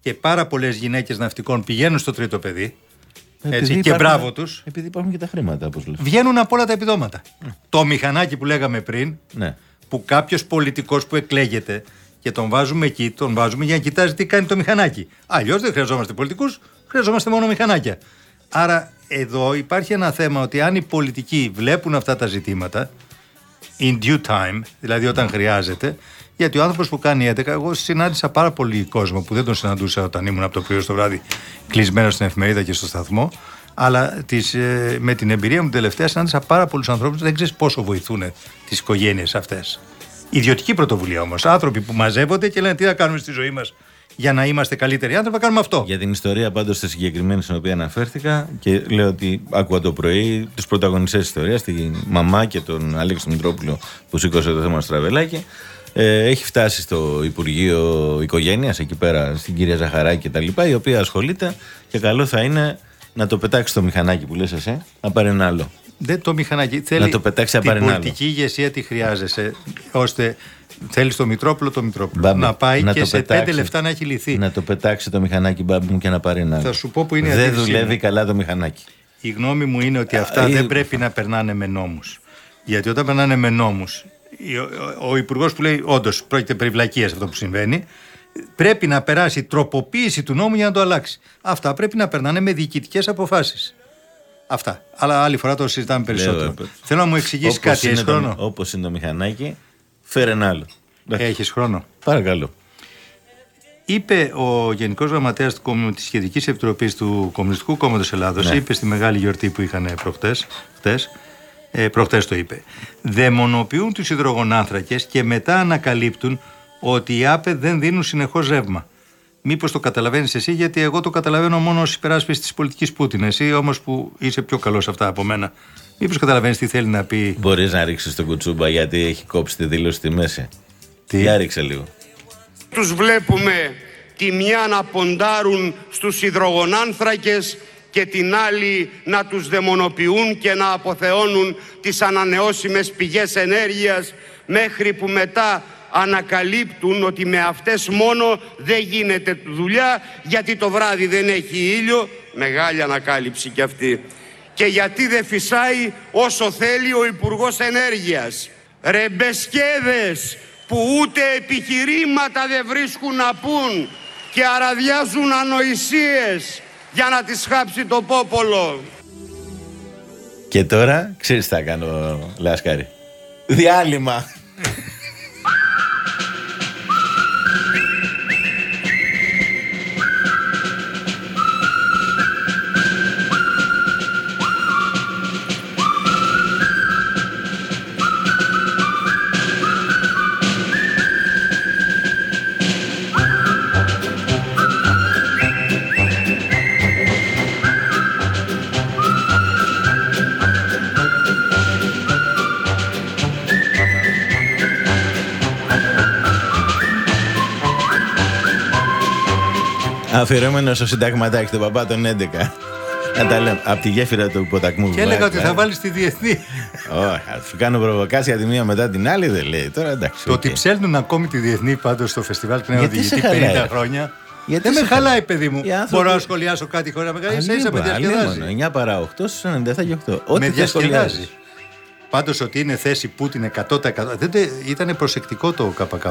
και πάρα πολλές γυναίκες ναυτικών πηγαίνουν στο τρίτο παιδί. Επειδή Έτσι, και υπάρχουν- μπράβο τους. Επειδή υπάρχουν και τα χρήματα, όπως λες. Βγαίνουν από όλα τα επιδόματα. Το μηχανάκι που λέγαμε πριν, Ναι. που κάποιος πολιτικός που εκλέγεται και τον βάζουμε εκεί, τον βάζουμε για να κοιτάζει τι κάνει το μηχανάκι. Αλλιώς δεν χρειαζόμαστε πολιτικούς, χρειαζόμαστε μόνο μηχανάκια. Άρα εδώ υπάρχει ένα θέμα ότι αν οι πολιτικοί βλέπουν αυτά τα ζητήματα, in due time, δηλαδή όταν χρειάζεται, γιατί ο άνθρωπος που κάνει 11, εγώ συνάντησα πάρα πολύ κόσμο που δεν τον συναντούσα όταν ήμουν από το πρωί στο βράδυ κλεισμένος στην εφημερίδα και στο σταθμό. Αλλά τις, ε, με την εμπειρία μου τελευταία συνάντησα πάρα πολλούς ανθρώπους δεν ξέρεις πόσο βοηθούν τις οικογένειες αυτές. Ιδιωτική πρωτοβουλία όμως. Άνθρωποι που μαζεύονται και λένε τι θα κάνουμε στη ζωή μας για να είμαστε καλύτεροι άνθρωποι, θα κάνουμε αυτό. Για την ιστορία πάντως στη συγκεκριμένη στην οποία αναφέρθηκα και λέω ότι άκουγα το πρωί τους πρωταγωνιστές της ιστορίας, τη μαμά και τον Αλέξη Μητρόπουλο που σήκωσε το θέμα στο τραβελάκι. Ε, έχει φτάσει στο Υπουργείο Οικογένειας εκεί πέρα στην κυρία Ζαχαράκη και τα λοιπά η οποία ασχολείται και καλό θα είναι να το πετάξει το μηχανάκι που λες εσύ να πάρει ένα άλλο. Δεν το μηχανάκι. Θέλει το πετάξει να την πάρει ένα άλλο. πολιτική ηγεσία τι χρειάζεσαι, ώστε θέλεις το Μητρόπουλο το Μητρόπουλο. Μπάμπη, να πάει να και το σε πετάξει. πέντε λεφτά να έχει λυθεί. Να το πετάξει το μηχανάκι μπάμπη μου και να πάρει ένα άλλο. Θα σου πω που είναι η Δεν αντίρρησή δουλεύει μου. καλά το μηχανάκι. Η γνώμη μου είναι ότι αυτά Ε, δεν ε, πρέπει να περνάνε με νόμους. Γιατί όταν περνάνε με νόμους, ο, ο υπουργός που λέει όντως πρόκειται περί βλακείας αυτό που συμβαίνει, πρέπει να περάσει τροποποίηση του νόμου για να το αλλάξει. Αυτά πρέπει να περνάνε με διοικητικές αποφάσεις. Αυτά. Αλλά άλλη φορά το συζητάμε περισσότερο. Λέω, Θέλω να μου εξηγήσεις κάτι. Έχεις χρόνο; Όπως είναι το μηχανάκι, φέρε ένα άλλο. Εντάξει. Έχεις χρόνο. Παρακαλώ. Είπε ο Γενικός Γραμματέας της Σχετικής Επιτροπής του Κομμουνιστικού Κόμματος Ελλάδος, Ναι. είπε στη μεγάλη γιορτή που είχαν προχτές, χτες, ε, προχτές το είπε, δαιμονοποιούν τους υδρογονάνθρακες και μετά ανακαλύπτουν ότι οι ΑΠΕ δεν δίνουν συνεχώς ρεύμα. Μήπως το καταλαβαίνεις εσύ, γιατί εγώ το καταλαβαίνω μόνο ως υπεράσπιση της πολιτικής Πούτιν. Εσύ όμως που είσαι πιο καλός σε αυτά από μένα. Μήπως καταλαβαίνεις τι θέλει να πει; Μπορείς να ρίξεις τον κουτσούμπα γιατί έχει κόψει τη δήλωση στη μέση. Τι; Για ρίξε λίγο. Τους βλέπουμε τη μια να ποντάρουν στους υδρογονάνθρακες και την άλλη να τους δαιμονοποιούν και να αποθεώνουν τις ανανεώσιμες πηγές ενέργειας μέχρι που μετά ανακαλύπτουν ότι με αυτές μόνο δεν γίνεται δουλειά γιατί το βράδυ δεν έχει ήλιο, μεγάλη ανακάλυψη κι αυτή. Και γιατί δεν φυσάει όσο θέλει ο Υπουργός Ενέργειας. Ρεμπεσκέδες που ούτε επιχειρήματα δεν βρίσκουν να πούν και αραδιάζουν ανοησίες για να τις χάψει το πόπολο. Και τώρα, ξέρεις τι θα κάνω, Λάσκαρη. Διάλειμμα. Αφιερωμένο στο συνταγματάκι, τον παπά των 11. Να τα λέμε. Από τη γέφυρα του ποταμού. Και έλεγα ότι θα βάλει. βάλεις τη διεθνή. Όχι, θα σου κάνω προβοκάτσια τη μία μετά την άλλη, δεν λέει. Τώρα εντάξει. Το οκ. ότι ψέλνουν ακόμη τη διεθνή πάντως στο φεστιβάλ του Νέου Γιατί σε Οδηγητή χαλάει, 50 ρε. χρόνια. Γιατί δεν σε με χαλάει, χαλάει. παιδί μου. Οι άνθρωποι- Μπορώ να σχολιάσω κάτι χωρίς να με χαλάει. Ίσα ίσα με διασκεδάζει. 9 παρά 8 στους 97 και 8. Ό,τι Με θες διασκεδάζει. σχολιάζεις. Πάντως ότι είναι θέση Πούτιν 100%. Δεν τε- ήταν προσεκτικό το ΚΚ.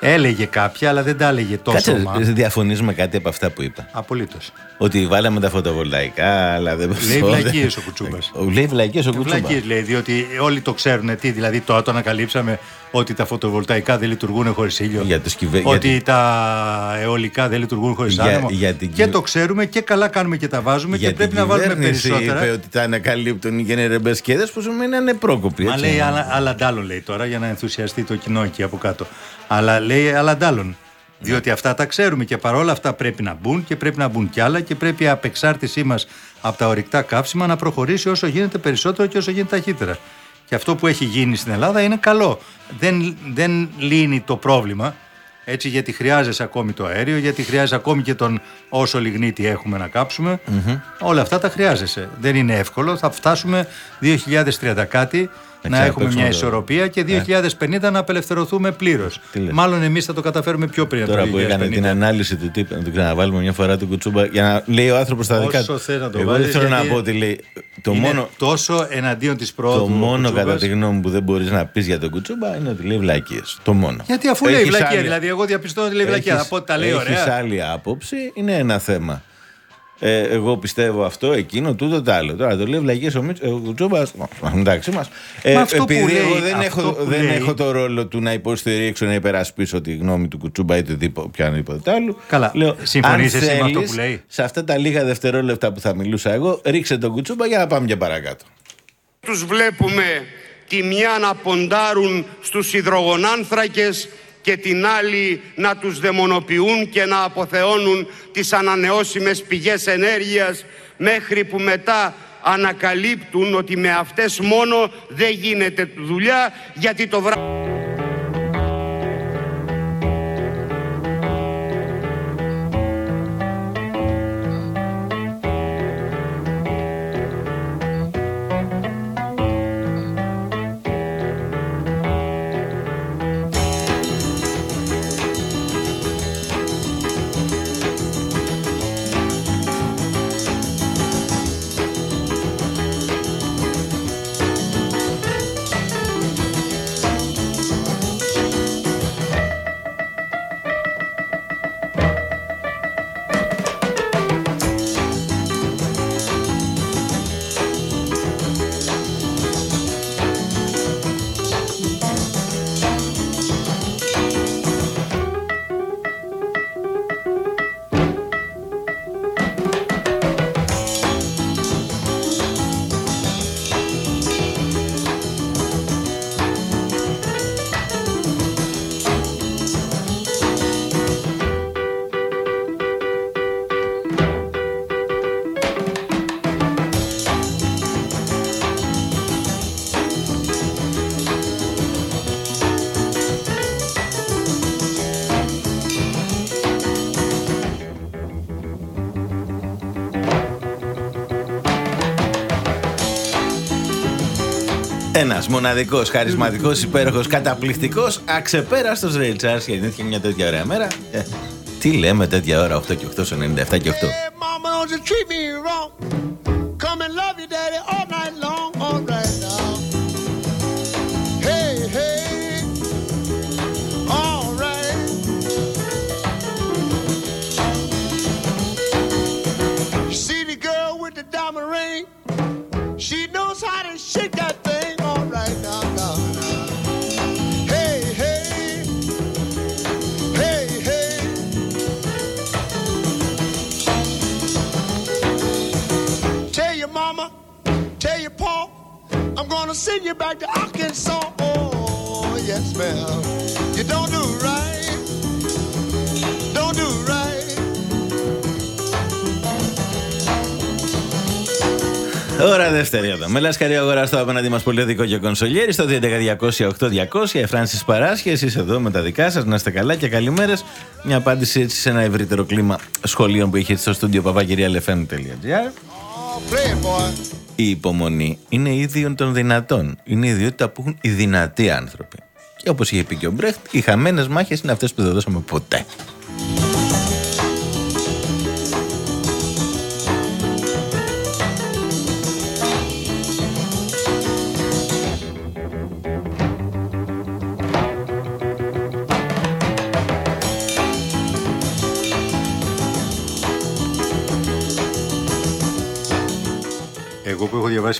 Έλεγε κάποια, αλλά δεν τα έλεγε τόσο. Κάτσε, μα. διαφωνεί με κάτι από αυτά που είπα. Απολύτως. Ότι βάλαμε τα φωτοβολταϊκά, αλλά δεν Λέει βλακίες ο Κουτσούμπας. Λέει βλακίες ο Κουτσούμπας. Βλακίες λέει, διότι όλοι το ξέρουν τι, δηλαδή τώρα το ανακαλύψαμε ότι τα φωτοβολταϊκά δεν λειτουργούν χωρίς ήλιο. Για τους κυβε- Ότι για τα αιωλικά δεν λειτουργούν χωρίς Για- άνεμο. για την Και κυβε- το ξέρουμε και καλά κάνουμε και τα βάζουμε και πρέπει να βάλουμε περισσότερα. είπε ότι τα ανακαλύπτουν οι γενερεμπεσκέδε που σου είναι πρόκοποι. Μα έτσι. λέει άλλα, άλλα ντάλλον λέει τώρα για να ενθουσιαστεί το κοινό εκεί από κάτω. Αλλά λέει άλλα ντάλλον. Διότι αυτά τα ξέρουμε και παρόλα αυτά πρέπει να μπουν και πρέπει να μπουν κι άλλα και πρέπει η απεξάρτησή μας από τα ορυκτά καύσιμα να προχωρήσει όσο γίνεται περισσότερο και όσο γίνεται ταχύτερα. Και αυτό που έχει γίνει στην Ελλάδα είναι καλό. Δεν, δεν λύνει το πρόβλημα. Έτσι, γιατί χρειάζεσαι ακόμη το αέριο, γιατί χρειάζεσαι ακόμη και τον όσο λιγνίτη έχουμε να κάψουμε. Όλα αυτά τα χρειάζεσαι. Δεν είναι εύκολο. Θα φτάσουμε 2030 κάτι να να έχουμε παίξουμε μια το- ισορροπία και 2050 να απελευθερωθούμε πλήρως. Τι λες; Μάλλον εμείς θα το καταφέρουμε πιο πριν από Τώρα το που έκανε 2050. την ανάλυση του τύπου, να του ξαναβάλουμε μια φορά του κουτσούμπα για να λέει ο άνθρωπος τα δικά Όσο του. θες να το Εγώ βάλεις, δεν θέλω να γιατί πω ότι λέει. Το Είναι μόνο, τόσο εναντίον της πρόοδου. το ο μόνο Κουτσούμπας. κατά τη γνώμη μου που δεν μπορείς να πεις για τον κουτσούμπα είναι ότι λέει βλακίες. Το μόνο. Γιατί αφού λέει Έχεις βλακία, άλλη- δηλαδή εγώ διαπιστώνω ότι λέει βλακία. έχεις- Θα πω ότι τα λέει έχεις ωραία. άλλη άποψη, είναι ένα θέμα. Ε, εγώ πιστεύω αυτό, εκείνο, τούτο, το άλλο. Τώρα το λέει βλακίες ο, Μίτς- ο Κουτσούμπα. Εντάξει μας. Ε, Μα αυτό που επειδή λέει, εγώ δεν, αυτό έχω, που δεν λέει- έχω το ρόλο του να υποστηρίξω, να υπερασπίσω τη γνώμη του Κουτσούμπα ή οτιδήποτε οποιοδήποτε άλλο. Καλά. Λέω, Συμφωνείς αν εσύ με αυτό θέλεις, που λέει; Σε αυτά τα λίγα δευτερόλεπτα που θα μιλούσα εγώ, ρίξε τον Κουτσούμπα για να πάμε και παρακάτω. Τους βλέπουμε τη μια να ποντάρουν στους υδρογονάνθρακες και την άλλη να τους δαιμονοποιούν και να αποθεώνουν τις ανανεώσιμες πηγές ενέργειας μέχρι που μετά ανακαλύπτουν ότι με αυτές μόνο δεν γίνεται δουλειά γιατί το βράδυ... Ένας μοναδικός, χαρισματικός, υπέροχος, καταπληκτικός, αξεπέραστος Ray Charles και γεννήθηκε μια τέτοια ωραία μέρα. Ε, τι λέμε τέτοια ώρα, 8 και 8 στο 97 και 8. Με λασκαρή αγοραστό απέναντι μας πολιτικό και κονσολιέρη στο 200-200-8200. Η Φράνση Παράσχες, εσεί εδώ με τα δικά σας. Να είστε καλά και καλημέρες. Μια απάντηση έτσι σε ένα ευρύτερο κλίμα σχολείων που είχε στο στούντιο παπάκυριαλεφm.gr. Oh, play it, boy. Η υπομονή είναι ίδιον των δυνατών. Είναι η ιδιότητα που έχουν οι δυνατοί άνθρωποι. Και όπως είχε πει και ο Μπρέχτ, οι χαμένες μάχες είναι αυτές που δεν δώσαμε ποτέ.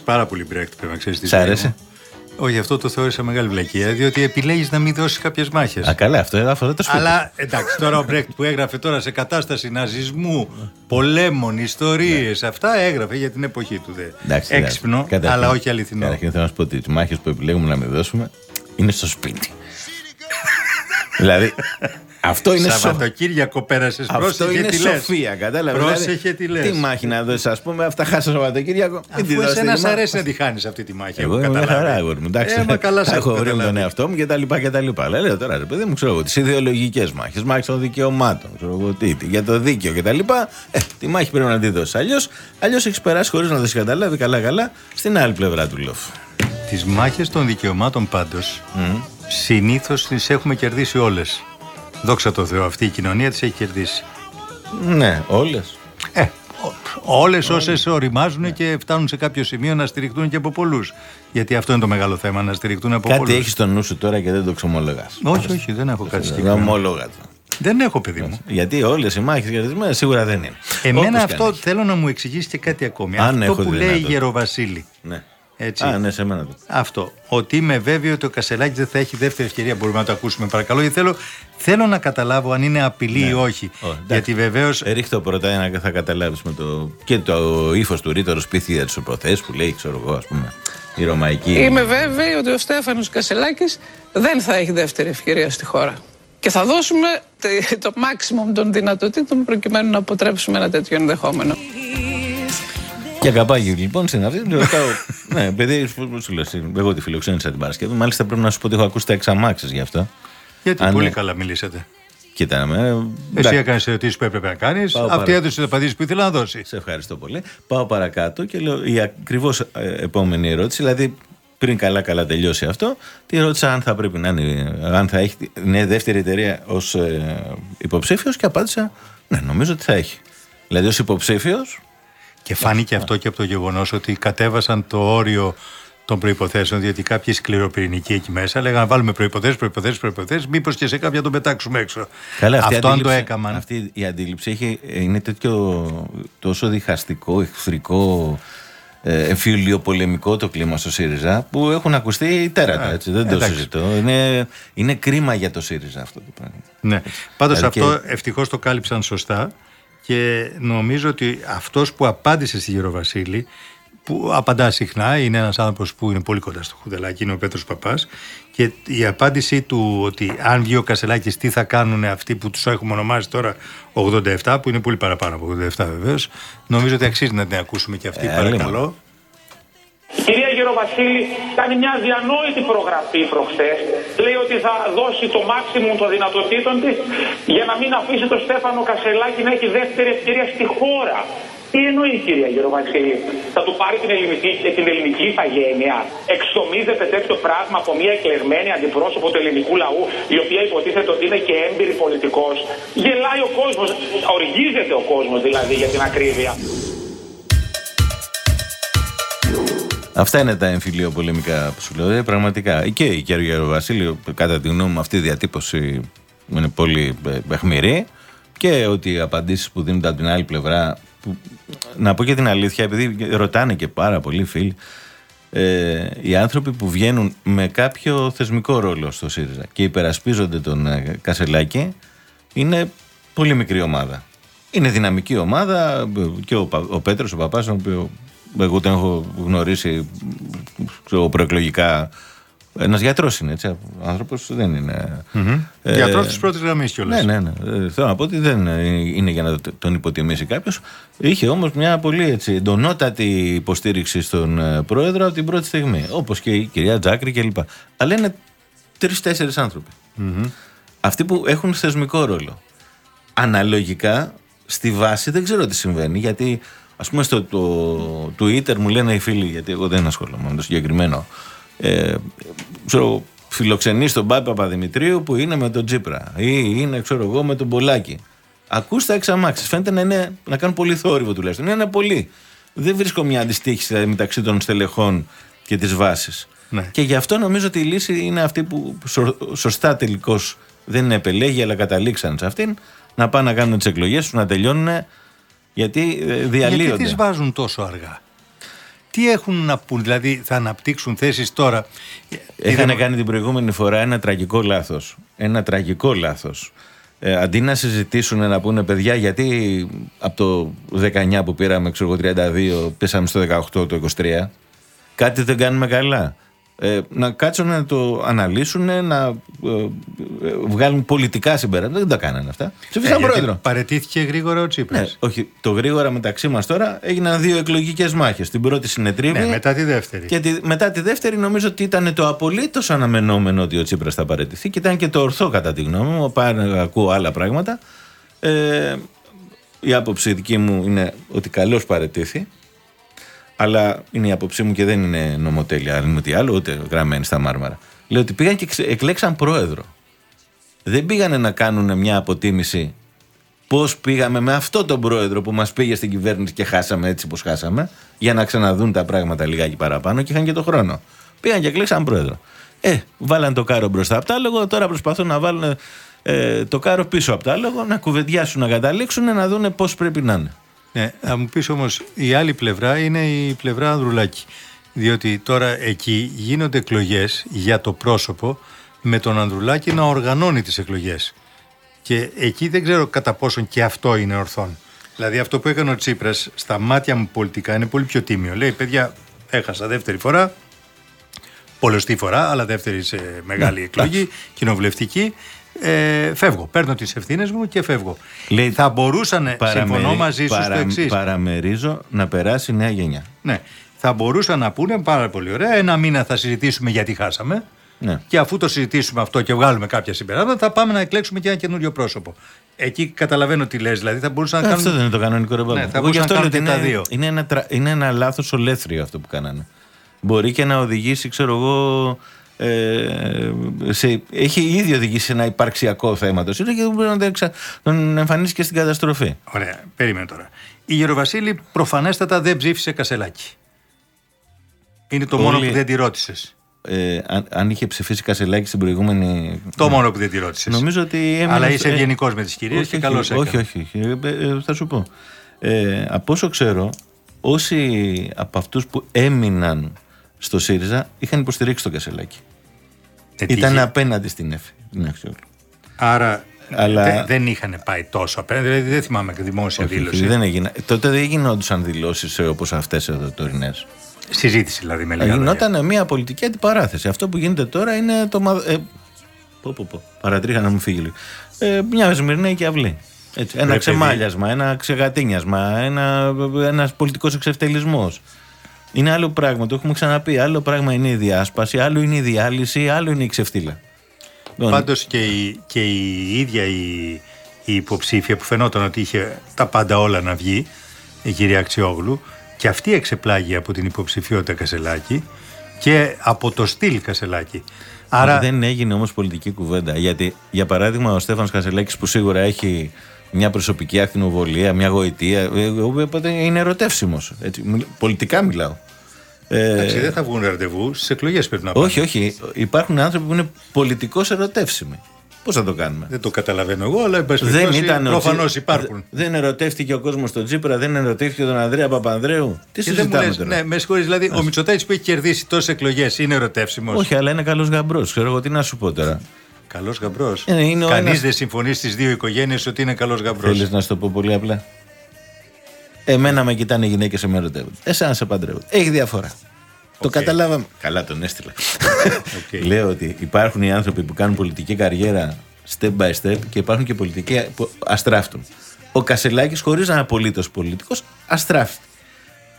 Πάρα πολύ Μπρέχτ, πρέπει να ξέρεις τι Σ' άρεσε; Όχι, αυτό το θεώρησα μεγάλη βλακεία, διότι επιλέγεις να μην δώσεις κάποιες μάχες. Α, καλά, αυτό αφορά το σπίτι. Αλλά εντάξει, τώρα ο Μπρέχτ που έγραφε τώρα σε κατάσταση ναζισμού, πολέμων, ιστορίες, αυτά έγραφε για την εποχή του. Δε. Εντάξει, Έξυπνο, εντάξει. Καταρχήν- αλλά όχι αληθινό. Καταρχήν θέλω να σου πω ότι τι μάχες που επιλέγουμε να μην δώσουμε είναι στο σπίτι. δηλαδή, αυτό είναι σοφ... Σαββατοκύριακο πέρασες. Αυτό Πρόσεχε είναι τι λες. σοφία, κατάλαβες. Πρόσεχε τι λες. Τι μάχη να δώσεις, ας πούμε, αυτά χάσα Σαββατοκύριακο. μην τη Αφού δώσεις εσένα τη σ' μάχη. αρέσει να τη χάνεις αυτή τη μάχη. Εγώ έχω είμαι μια καταλάβει. χαρά, εγώ είμαι. Εντάξει, Ε, μα καλά σε έχω έχω βρει με τον καταλάβει. εαυτό μου και τα λοιπά και τα λοιπά. Αλλά λέω τώρα, ρε παιδί μου, ξέρω εγώ, τις ιδεολογικές μάχες, μάχες των δικαιωμάτων, ξέρω εγώ τι, τι, για το δίκαιο και τα λοιπά. Ε, τη μάχη πρέπει να τη δώσεις. Αλλιώς αλλιώς έχεις περάσει χωρίς να το έχει καταλάβει καλά-καλά στην άλλη πλευρά του λόφου. Τις μάχες των δικαιωμάτων πάντως συνήθως τις έχουμε κερδίσει όλες. Δόξα τω Θεώ, αυτή η κοινωνία τις έχει κερδίσει. Ναι, όλες. Ε, Όλες όσες οριμάζουν και φτάνουν σε κάποιο σημείο να στηριχτούν και από πολλούς. Γιατί αυτό είναι το μεγάλο θέμα, να στηριχτούν από Κάτι πολλούς. έχεις στο νου σου τώρα και δεν το ξομολογάς. Όχι, όχι, δεν έχω κάτι συγκεκριμένο. Ομόλογα το. Δεν έχω, παιδί μου. Γιατί όλες οι μάχες κερδισμένε σίγουρα δεν είναι. Εμένα Όπως και αν αυτό έχεις. θέλω να μου εξηγήσεις και κάτι ακόμη. Αν αυτό έχω που τη λέει η δυνατότητα. Γεροβασίλη. Ναι. Έτσι. Α, ναι, σε μένα το. Αυτό. Ότι είμαι βέβαιο ότι ο Κασελάκης δεν θα έχει δεύτερη ευκαιρία. Μπορούμε να το ακούσουμε, παρακαλώ. Γιατί θέλω, θέλω να καταλάβω αν είναι απειλή ή όχι. Ω, Ναι. εντάξει. γιατί βεβαίω. Ε, Ρίχτω πρώτα ένα θα καταλάβεις με το. και το ύφος του ρήτορου σπίτι για τι προθέσεις που λέει, ξέρω εγώ, ας πούμε. Η ρωμαϊκή. Είμαι βέβαιη ότι ο Στέφανος Κασελάκης δεν θα έχει δεύτερη ευκαιρία στη χώρα. Και θα δώσουμε τε- το maximum των δυνατοτήτων προκειμένου να αποτρέψουμε ένα τέτοιο ενδεχόμενο. Και καπάγιο λοιπόν στην αυτή. του ρωτάω. ναι, επειδή πώς σου λέω, εσύ, εγώ τη φιλοξένησα την Παρασκευή. Μάλιστα πρέπει να σου πω ότι έχω ακούσει τα εξαμάξεις γι' αυτό. Γιατί Α, πολύ ναι. καλά μιλήσατε. Κοίτα με. Εσύ εντάξει, έκανες ερωτήσεις που έπρεπε να κάνεις. Πάω Αυτή παρά. έδωσε τι απαντήσει που ήθελα να δώσει. Σε ευχαριστώ πολύ. Πάω παρακάτω και λέω η ακριβώς επόμενη ερώτηση. Δηλαδή πριν καλά-καλά τελειώσει αυτό, τη ρώτησα αν θα πρέπει να είναι, αν θα έχει ναι, δεύτερη εταιρεία ως ε, υποψήφιος και απάντησα ναι, νομίζω ότι θα έχει. Δηλαδή ως υποψήφιος. Και φάνηκε αυτό και από το γεγονός ότι κατέβασαν το όριο των προποθέσεων, διότι κάποιοι σκληροπυρηνικοί εκεί μέσα λέγανε να βάλουμε προποθέσει, προποθέσει, προποθέσει, μήπως και σε κάποια τον πετάξουμε έξω. Καλά, αυτή η αυτό αν το αντίληψη- έκαναν. Αυτή η αντίληψη έχει, είναι τέτοιο, τόσο διχαστικό, εχθρικό, ε, εμφύλιο πολεμικό το κλίμα στο ΣΥΡΙΖΑ που έχουν ακουστεί τέρατα. Έτσι, δεν το εντάξει. συζητώ. Είναι, είναι κρίμα για το ΣΥΡΙΖΑ αυτό το πράγμα. Ναι. Πάντως Δηλαδή αυτό ευτυχώς το κάλυψαν σωστά και νομίζω ότι αυτός που απάντησε στη Γεροβασίλη, που απαντά συχνά, είναι ένας άνθρωπος που είναι πολύ κοντά στο χουδελάκι, είναι ο Πέτρος Παπάς. Και η απάντησή του ότι αν βγει ο Κασελάκης, τι θα κάνουν αυτοί που τους έχουμε ονομάσει τώρα 87, που είναι πολύ παραπάνω από 87 βεβαίως, νομίζω ότι αξίζει να την ακούσουμε και αυτή, Ε, παρακαλώ. Λίγο. Η κυρία Γεροβασίλη κάνει μια διανόητη προγραφή προχθές. Λέει ότι θα δώσει το μάξιμουμ των δυνατοτήτων της για να μην αφήσει τον Στέφανο Κασελάκη να έχει δεύτερη ευκαιρία στη χώρα. Τι εννοεί η κυρία Γεροβασίλη, θα του πάρει την ελληνική, την ελληνική ηθαγένεια. Εξομίζεται τέτοιο πράγμα από μια εκλεγμένη αντιπρόσωπο του ελληνικού λαού, η οποία υποτίθεται ότι είναι και έμπειρη πολιτικός. Γελάει ο κόσμος, οργίζεται ο κόσμος δηλαδή για την ακρίβεια. Αυτά είναι τα εμφυλιοπολεμικά που σου λέω. Ε, πραγματικά. Και η κυρία Βασίλειο, κατά τη γνώμη μου, αυτή η διατύπωση είναι πολύ ε, αιχμηρή. Και ότι οι απαντήσεις που δίνονται από την άλλη πλευρά. Που, να πω και την αλήθεια, επειδή ρωτάνε και πάρα πολλοί φίλοι, ε, οι άνθρωποι που βγαίνουν με κάποιο θεσμικό ρόλο στο ΣΥΡΙΖΑ και υπερασπίζονται τον ε, Κασελάκη είναι πολύ μικρή ομάδα. Είναι δυναμική ομάδα ε, και ο, Πα- ο Πέτρος, ο Παπάς, τον οποίος εγώ τον έχω γνωρίσει ξέρω, προεκλογικά. Ένας γιατρός είναι, έτσι. Ο άνθρωπος δεν είναι... Ε, Γιατρός της πρώτης γραμμής κιόλας. ναι, ναι, ναι. Ε, Θέλω να πω ότι δεν είναι για να τον υποτιμήσει κάποιος. Είχε όμως μια πολύ έτσι, εντονότατη υποστήριξη στον ε, πρόεδρο από την πρώτη στιγμή. Όπως και η κυρία Τζάκρη κλπ. Αλλά είναι τρει-τέσσερι άνθρωποι. Αυτοί που έχουν θεσμικό ρόλο. Αναλογικά στη βάση δεν ξέρω τι συμβαίνει γιατί. Α πούμε στο το, Twitter μου λένε οι φίλοι, γιατί εγώ δεν ασχολούμαι με το συγκεκριμένο. Ε, ξέρω, φιλοξενείς τον Πάπη Παπαδημητρίου που είναι με τον Τζίπρα ή είναι ξέρω εγώ με τον Πολάκη. Ακούς τα εξαμάξεις. Φαίνεται να, είναι, να κάνουν πολύ θόρυβο τουλάχιστον. Είναι ένα πολύ. Δεν βρίσκω μια αντιστοίχηση δηλαδή, μεταξύ των στελεχών και της βάσης. Ναι. Και γι' αυτό νομίζω ότι η λύση είναι αυτή που σω- σωστά τελικώς δεν είναι επελέγει, αλλά καταλήξαν σε αυτήν. Να πάνε να κάνουν τις εκλογές τους, να τελειώνουν. Γιατί ε, διαλύονται. Γιατί τις βάζουν τόσο αργά; Τι έχουν να πούν, δηλαδή θα αναπτύξουν θέσεις τώρα; Είχαν Είδαμε- κάνει την προηγούμενη φορά ένα τραγικό λάθος. Ένα τραγικό λάθος. Ε, αντί να συζητήσουν να πούνε παιδιά, γιατί από το 19 που πήραμε, ξέρω εγώ, 32, πέσαμε στο 18 το 23, κάτι δεν κάνουμε καλά. Ε, να κάτσουν να το αναλύσουν, να ε, ε, βγάλουν πολιτικά συμπεράσματα. Δεν τα κάνανε αυτά. Ψήφισαν Ε, γιατί πρόεδρο. Παρετήθηκε γρήγορα ο Τσίπρας. Ναι, όχι, το γρήγορα μεταξύ μας τώρα έγιναν δύο εκλογικές μάχες. Την πρώτη συνετρίβη. Ναι, μετά τη δεύτερη. Και τη, μετά τη δεύτερη νομίζω ότι ήταν το απολύτως αναμενόμενο ότι ο Τσίπρας θα παραιτηθεί και ήταν και το ορθό κατά τη γνώμη μου. Πάνε, ακούω άλλα πράγματα. Ε, η άποψη δική μου είναι ότι καλώς παρετήθη. Αλλά είναι η άποψή μου και δεν είναι νομοτέλεια, αν είναι τι άλλο, ούτε γραμμένη στα μάρμαρα. Λέω ότι πήγαν και ξε- εκλέξαν πρόεδρο. Δεν πήγανε να κάνουν μια αποτίμηση πώς πήγαμε με αυτό τον πρόεδρο που μας πήγε στην κυβέρνηση και χάσαμε έτσι όπω χάσαμε, για να ξαναδούν τα πράγματα λιγάκι παραπάνω και είχαν και το χρόνο. Πήγαν και κλείσαν πρόεδρο. Ε, βάλαν το κάρο μπροστά από το άλογο, τώρα προσπαθούν να βάλουν ε, το κάρο πίσω από το άλογο, να κουβεντιάσουν, να καταλήξουν, να δουν πώς πρέπει να είναι. Ναι, θα μου πεις όμως η άλλη πλευρά είναι η πλευρά Ανδρουλάκη. Διότι τώρα εκεί γίνονται εκλογές για το πρόσωπο με τον Ανδρουλάκη να οργανώνει τις εκλογές. Και εκεί δεν ξέρω κατά πόσον και αυτό είναι ορθόν. Δηλαδή αυτό που έκανε ο Τσίπρας στα μάτια μου πολιτικά είναι πολύ πιο τίμιο. Λέει παιδιά έχασα δεύτερη φορά, πολλωστή φορά, αλλά δεύτερη σε μεγάλη εκλογή, κοινοβουλευτική. Ε, φεύγω. Παίρνω τις ευθύνες μου και φεύγω. Λέει, θα μπορούσαν, συμφωνώ μαζί σου στο εξής. Παραμερίζω να περάσει η νέα γενιά. Ναι. Θα μπορούσαν να πούνε πάρα πολύ ωραία. Ένα μήνα θα συζητήσουμε γιατί χάσαμε. Ναι. Και αφού το συζητήσουμε αυτό και βγάλουμε κάποια συμπεράσματα, θα πάμε να εκλέξουμε και ένα καινούριο πρόσωπο. Εκεί καταλαβαίνω τι λες, δηλαδή θα μπορούσαν να Ε, Αυτό κάνουν. δεν είναι το κανονικό ρεμπάνο. Ναι, θα Εγώ γι' αυτό μπορούσαν λέω να ότι κάνουν και είναι, τα δύο. είναι, ένα, τρα- είναι ένα λάθος ολέθριο αυτό που κάνανε. Μπορεί και να οδηγήσει, ξέρω εγώ. Ε, σε, έχει ήδη οδηγήσει σε ένα υπαρξιακό θέμα το ΣΥΡΙΖΑ και δεν μπορεί να το εξα- να τον εμφανίσει και στην καταστροφή. Ωραία, περίμενε τώρα. Η Γεροβασίλη προφανέστατα δεν ψήφισε Κασελάκη. Είναι το μόνο Όλοι- που δεν τη ρώτησες. Ε, αν, αν είχε ψηφίσει Κασελάκη στην προηγούμενη. Το μόνο που δεν τη ρώτησες. Νομίζω ότι έμεινε. Αλλά είσαι ε, ευγενικός με τις κυρίες όχι, και όχι, καλώς όχι, όχι, όχι. Ε, ε, θα σου πω. Ε, από όσο ξέρω, όσοι από αυτούς που έμειναν στο ΣΥΡΙΖΑ είχαν υποστηρίξει τον Κασελάκη. Ήταν απέναντι στην ΕΦΗ. την Αξιόλου. Άρα Αλλά- δε- δεν είχαν πάει τόσο απέναντι. Δηλαδή δεν θυμάμαι και δημόσια Όχι, δήλωση. όχι, δεν έγινα. Τότε δεν γινόντουσαν δηλώσεις όπως αυτές εδώ τωρινές. Συζήτηση δηλαδή με λίγα λόγια. Γινόταν μια πολιτική αντιπαράθεση. Αυτό που γίνεται τώρα είναι το. Μα... Ε, πω, πω, πω. Παρατρίχα να μου φύγει λίγο. Ε, μια σμυρνέικη αυλή. Έτσι, ένα Ρε, ξεμάλιασμα, ένα ξεγατίνιασμα, ένα ένας πολιτικός εξευτελισμός. Είναι άλλο πράγμα, το έχουμε ξαναπεί. Άλλο πράγμα είναι η διάσπαση, άλλο είναι η διάλυση, άλλο είναι η ξεφτύλα. Λοιπόν, Πάντως και, η, και η ίδια η, η υποψήφια που φαινόταν ότι είχε τα πάντα όλα να βγει, η κυρία Αξιόγλου, και αυτή εξεπλάγει από την υποψηφιότητα Κασελάκη και από το στυλ Κασελάκη. Άρα Δεν έγινε όμως πολιτική κουβέντα. Γιατί, για παράδειγμα, ο Στέφανος Κασελάκης που σίγουρα έχει μια προσωπική ακτινοβολία, μια γοητεία, ε, εγώ είπατε, είναι ερωτεύσιμος. Πολιτικά μιλάω. Ε, εντάξει, δεν θα βγουν ραντεβού, στις εκλογές πρέπει να πάνε. όχι, όχι. Υπάρχουν άνθρωποι που είναι πολιτικώς ερωτεύσιμοι. Πώς θα το κάνουμε; Δεν το καταλαβαίνω εγώ, αλλά εν πάση Δεν περιπτώσει, ήταν ο προφανώς Τζι- υπάρχουν. Δε- Δεν ερωτεύτηκε ο κόσμος τον Τσίπρα, δεν ερωτεύτηκε τον Ανδρέα Παπανδρέου; Τι Και δεν μου συζητάμε λες, τώρα; ναι, με συγχωρείς, δηλαδή ο Μητσοτάκης που έχει κερδίσει τόσες εκλογές είναι ερωτεύσιμος; Όχι, αλλά είναι καλός γαμπρός. Ξέρω εγώ τι να σου πω τώρα. Καλός γαμπρός. Ε, είναι ο Κανείς ένας- δεν συμφωνεί στις δύο οικογένειες ότι είναι καλός γαμπρός. Θέλεις να σου το πω πολύ απλά; Εμένα με κοιτάνε οι γυναίκες σε με ερωτεύουν. Εσένα σε παντρεύουν. Έχει διαφορά. Το καταλάβαμε. Καλά, τον έστειλα. <laughs> Λέω ότι υπάρχουν οι άνθρωποι που κάνουν πολιτική καριέρα step by step και υπάρχουν και πολιτικοί που αστράφτουν. Ο Κασελάκης, χωρίς να είναι απολύτως πολιτικός, αστράφτει.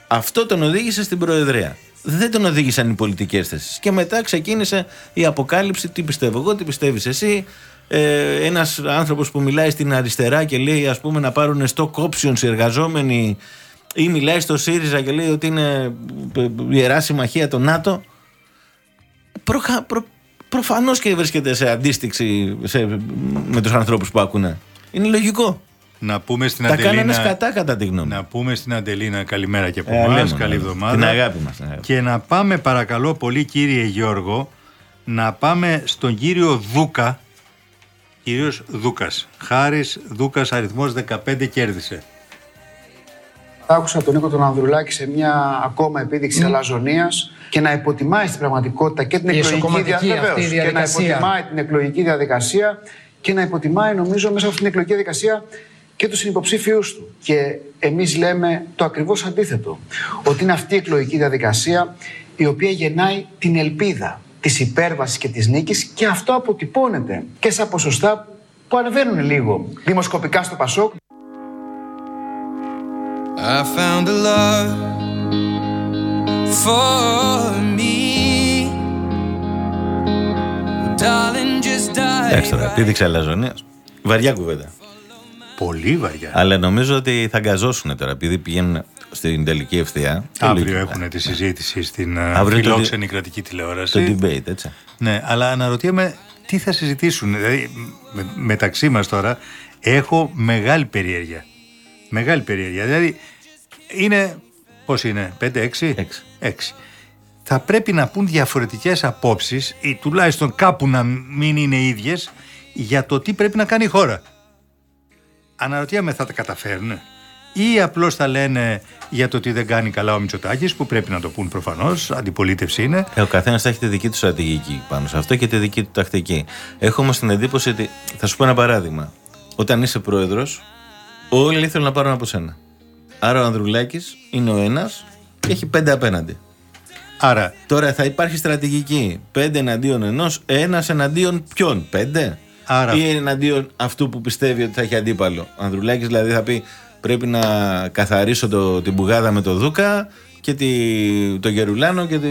Αυτό τον οδήγησε στην Προεδρία. Δεν τον οδήγησαν οι πολιτικές θέσεις. Και μετά ξεκίνησε η αποκάλυψη τι πιστεύω εγώ, τι πιστεύεις εσύ. Ε, Ένας άνθρωπος που μιλάει στην αριστερά και λέει, ας πούμε, να πάρουν στο options οι εργαζόμενοι, ή μιλάει στο ΣΥΡΙΖΑ και λέει ότι είναι ε, ιερά συμμαχία το ΝΑΤΟ. Προχα, προ, Προφανώς και βρίσκεται σε αντίστοιξη σε, με τους ανθρώπους που ακούνε. Είναι λογικό. Να πούμε στην Τα Αντελίνα. κάνανε σκατά κατά τη γνώμη. Να πούμε στην Αντελίνα καλημέρα και από Ε, εμάς, λέμε, καλή ναι. εβδομάδα. Την αγάπη μας, την αγάπη. Και να πάμε παρακαλώ πολύ κύριε Γιώργο, να πάμε στον κύριο Δούκα, κύριος Δούκας. Χάρης Δούκας αριθμός 15 κέρδισε. Άκουσα τον Νίκο τον Ανδρουλάκη σε μια ακόμα επίδειξη αλαζονίας και να υποτιμάει στην πραγματικότητα και την Η εκλογική εσωκομματική διαδικασία. αυτή η Και να διαδικασία. υποτιμάει την εκλογική διαδικασία και να υποτιμάει, νομίζω, μέσα από αυτήν την εκλογική διαδικασία και τους συνυποψήφιου του. Και εμείς λέμε το ακριβώς αντίθετο. Ότι είναι αυτή η εκλογική διαδικασία η οποία γεννάει την ελπίδα της υπέρβασης και της νίκης και αυτό αποτυπώνεται και σε ποσοστά που ανεβαίνουν λίγο δημοσκοπικά στο Πασόκ. I found a love for me. Darling, just dive Εντάξει τώρα, πήδηξε αλαζονία. Βαριά κουβέντα. Πολύ βαριά. Αλλά νομίζω ότι θα γκαζώσουν τώρα επειδή πηγαίνουν στην τελική ευθεία. Και Αύριο λογικά. έχουν τη συζήτηση στην ε, Αύριο το φιλόξενη δι- κρατική τηλεόραση. Το debate, έτσι. Ναι, αλλά αναρωτιέμαι τι θα συζητήσουν. Δηλαδή, με- μεταξύ μας τώρα έχω μεγάλη περιέργεια. Μεγάλη περιέργεια. Δηλαδή, είναι, πώς είναι, 5-6? 6. 6. Θα πρέπει να πούν διαφορετικές απόψεις ή τουλάχιστον κάπου να μην είναι ίδιες για το τι πρέπει να κάνει η χώρα. Αναρωτιέμαι θα τα καταφέρουν ή απλώς θα λένε για το ότι δεν κάνει καλά ο Μητσοτάκης που πρέπει να το πούν προφανώς, αντιπολίτευση είναι. Ε, Ο καθένας θα έχει τη δική του στρατηγική πάνω σε αυτό και τη δική του τακτική. Έχω όμως την εντύπωση ότι. Θα σου πω ένα παράδειγμα. Όταν είσαι πρόεδρος, όλοι θέλουν να πάρουν από σένα. Άρα ο Ανδρουλάκης είναι ο ένας και έχει πέντε απέναντι. Άρα, Τώρα θα υπάρχει στρατηγική. Πέντε εναντίον ενός, ένας εναντίον ποιον, πέντε; Άρα- Ή εναντίον αυτού που πιστεύει ότι θα έχει αντίπαλο. Ο Ανδρουλάκης δηλαδή θα πει πρέπει να καθαρίσω το, την μπουγάδα με το Δούκα και τη, το Γερουλάνο και τη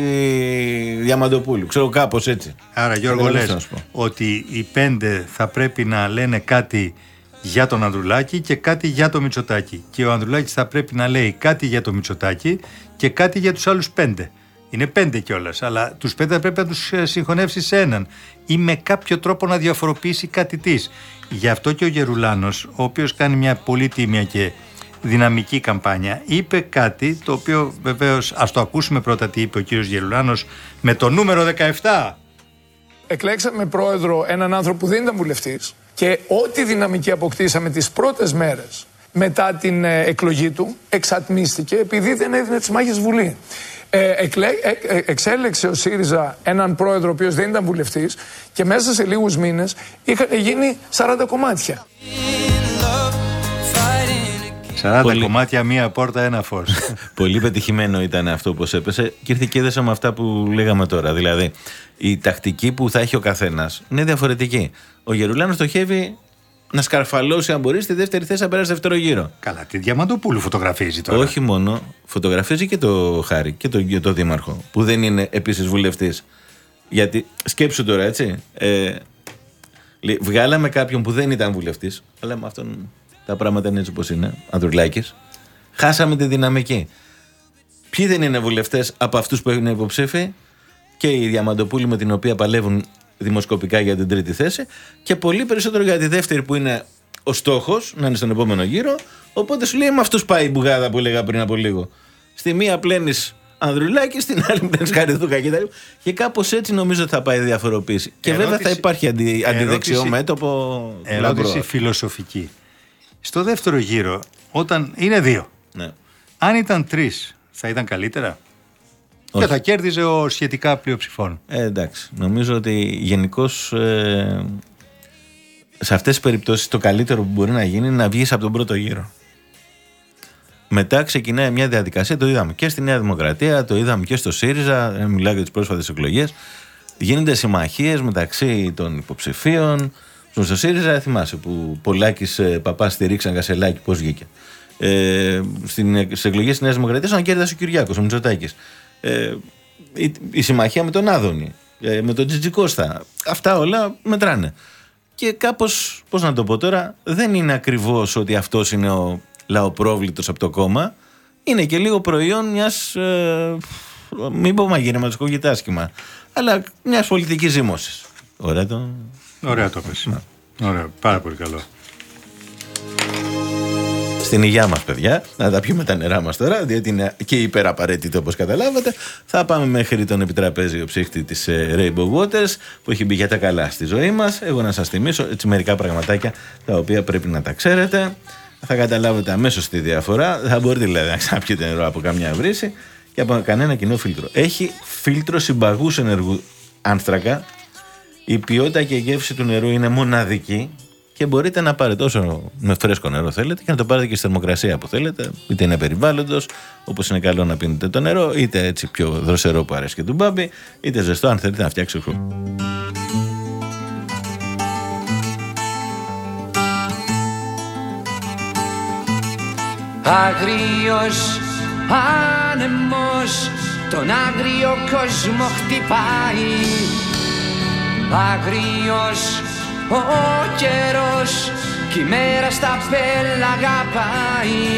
Διαμαντοπούλου. Ξέρω κάπως έτσι. Άρα Γιώργο Καταλαβαίνεις λες να σου πω. ότι οι πέντε θα πρέπει να λένε κάτι για τον Ανδρουλάκη και κάτι για το Μητσοτάκη. Και ο Ανδρουλάκης θα πρέπει να λέει κάτι για το Μητσοτάκη και κάτι για τους άλλους πέντε. Είναι πέντε κιόλας, αλλά τους πέντε θα πρέπει να τους ε, συγχωνεύσεις σε έναν ή με κάποιο τρόπο να διαφοροποιήσει κάτι της. Γι' αυτό και ο Γερουλάνος, ο οποίος κάνει μια πολύ τίμια και δυναμική καμπάνια, είπε κάτι το οποίο βεβαίως ας το ακούσουμε πρώτα τι είπε ο κύριος Γερουλάνος με το νούμερο 17. Εκλέξαμε πρόεδρο έναν άνθρωπο που δεν ήταν βουλευτής και ό,τι δυναμική αποκτήσαμε τις πρώτες μέρες μετά την ε, εκλογή του εξατμίστηκε επειδή δεν έδινε τις μάχες Βουλή. Ε, εκλέ, ε, ε, εξέλεξε ο ΣΥΡΙΖΑ έναν πρόεδρο ο οποίος δεν ήταν βουλευτής και μέσα σε λίγους μήνες είχαν γίνει 40 κομμάτια. 40 Πολύ. κομμάτια, μία πόρτα, ένα φως. <laughs> Πολύ πετυχημένο ήταν αυτό που έπεσε και ήρθε και έδεσε με αυτά που λέγαμε τώρα. Δηλαδή, η τακτική που θα έχει ο καθένας είναι διαφορετική. Ο Γερουλάνος στοχεύει να σκαρφαλώσει, αν μπορείς, στη δεύτερη θέση να περάσει δεύτερο γύρο. Καλά, τη Διαμαντοπούλου φωτογραφίζει τώρα. Όχι μόνο, φωτογραφίζει και το Χάρη και το, και το Δήμαρχο, που δεν είναι επίσης βουλευτής. Γιατί σκέψου τώρα, έτσι. Ε, λέει, βγάλαμε κάποιον που δεν ήταν βουλευτής, αλλά με αυτόν τα πράγματα είναι έτσι όπως είναι. Ανδρουλάκης. Χάσαμε τη δυναμική. Ποιοι δεν είναι βουλευτές από αυτούς που έχουν υποψήφοι; Και η Διαμαντοπούλη με την οποία παλεύουν δημοσκοπικά για την τρίτη θέση και πολύ περισσότερο για τη δεύτερη που είναι ο στόχος να είναι στον επόμενο γύρο. Οπότε σου λέει με αυτού πάει η μπουγάδα που έλεγα πριν από λίγο. Στη μία πλένεις Ανδρουλάκη, στην άλλη πλένεις Χαριδούκα κτλ. Και κάπως έτσι νομίζω ότι θα πάει η διαφοροποίηση. Και βέβαια θα Ερώτηση- υπάρχει αντι, αντιδεξιό ερώτηση- μέτωπο. Ερώτηση λαμπρό. φιλοσοφική. Στο δεύτερο γύρο, όταν είναι δύο, Ναι. αν ήταν τρεις, θα ήταν καλύτερα; Όχι. Και θα κέρδιζε ο σχετικά πλειοψηφών. Ε, εντάξει. Νομίζω ότι γενικώς ε, σε αυτές τις περιπτώσεις το καλύτερο που μπορεί να γίνει είναι να βγεις από τον πρώτο γύρο. Μετά ξεκινάει μια διαδικασία, το είδαμε και στη Νέα Δημοκρατία, το είδαμε και στο ΣΥΡΙΖΑ, ε, μιλάω για τις πρόσφατες εκλογές. Γίνονται συμμαχίες μεταξύ των υποψηφίων. Στο ΣΥΡΙΖΑ θυμάσαι που Πολάκης παπά στηρίξαν Κασελάκη, πώς βγήκε. Ε, Στις εκλογές της Νέας Δημοκρατίας, αν κέρδισε ο Κυριάκος, ο Μητσοτάκης. Ε, η, η συμμαχία με τον Άδωνη, ε, με τον Τζιτζικώστα. Αυτά όλα μετράνε. Και κάπως, πώς να το πω τώρα, δεν είναι ακριβώς ότι αυτός είναι ο λαοπρόβλητος από το κόμμα. Είναι και λίγο προϊόν μιας. Ε, μην πω μαγείρεμα, το ακούγεται άσχημα. Αλλά μιας πολιτικής ζήμωση. Ωραία το. Ωραία το πες. Ωραία, πάρα πολύ καλό. Στην υγειά μας, παιδιά, να τα πιούμε τα νερά μας τώρα, διότι είναι και υπεραπαραίτητο όπως καταλάβατε. Θα πάμε μέχρι τον επιτραπέζιο ψύχτη της Rainbow Waters που έχει μπει για τα καλά στη ζωή μας. Εγώ να σας θυμίσω έτσι μερικά πραγματάκια τα οποία πρέπει να τα ξέρετε. Θα καταλάβετε αμέσως τη διαφορά. Θα μπορείτε δηλαδή να ξαναπιείτε νερό από καμιά βρύση και από κανένα κοινό φίλτρο. Έχει φίλτρο συμπαγούς ενεργού άνθρακα. Η ποιότητα και η γεύση του νερού είναι μοναδική και μπορείτε να πάρετε όσο με φρέσκο νερό θέλετε και να το πάρετε και στη θερμοκρασία που θέλετε, είτε είναι περιβάλλοντος, όπως είναι καλό να πίνετε το νερό, είτε έτσι πιο δροσερό που αρέσει και του μπάμπι, είτε ζεστό αν θέλετε να φτιάξει χρόνο. Αγρίος άνεμος τον άγριο κόσμο χτυπάει Αγρίος ο καιρός κι η μέρα στα πέλαγα πάει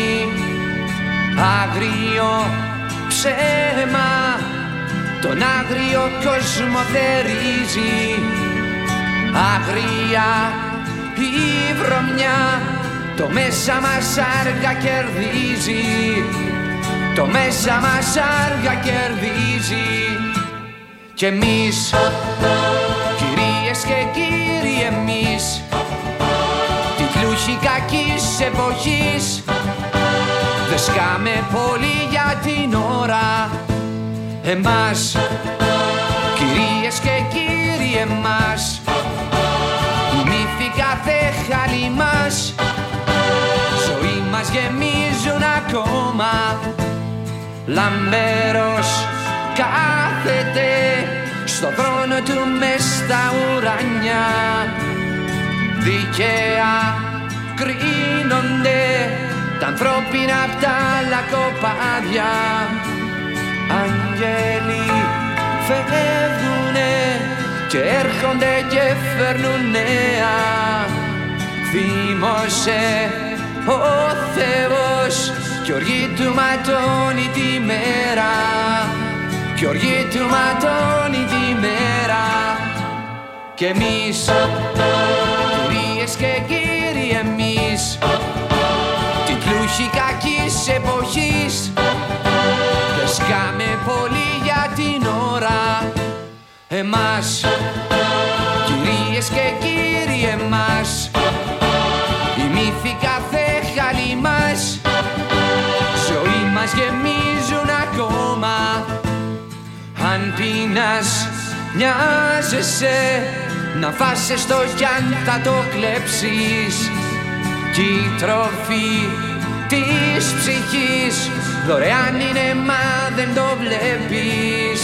Αγρίο ψέμα τον άγριο κόσμο θερίζει. Αγρία η βρωμιά το μέσα μας άργα κερδίζει. Το μέσα μας άργα κερδίζει. Κι εμείς Κυρίες και κύριοι εμείς. Τη πλούχη κακής εποχής. Δεν σκάμε πολύ για την ώρα. Εμάς Κυρίες και κύριοι εμάς Οι μύθοι κάθε χαλί μας. Ζωή μας γεμίζουν ακόμα. Λαμπέρος κάθεται στο θρόνο του μες στα ουρανιά Δικαία κρίνονται τα ανθρώπινα απ' τα άλλα κοπάδια Αγγέλοι φεύγουνε και έρχονται και φέρνουν νέα Θύμωσε ο Θεός κι οργή του ματώνει τη μέρα. Κι οργή του ματώνει τη μέρα κι εμείς κυρίες και κύριοι εμείς την πλούχη κακής εποχής δεν σκάμε πολύ για την ώρα. Εμάς κυρίες και κύριοι εμάς οι μύθοι κάθε χαλί μας ζωή μας γεμίζουν ακόμα. Αν πεινάς μοιάζεσαι να φάσαι στο κι αν θα το κλέψεις. Κι η τροφή της ψυχής δωρεάν είναι μα δεν το βλέπεις.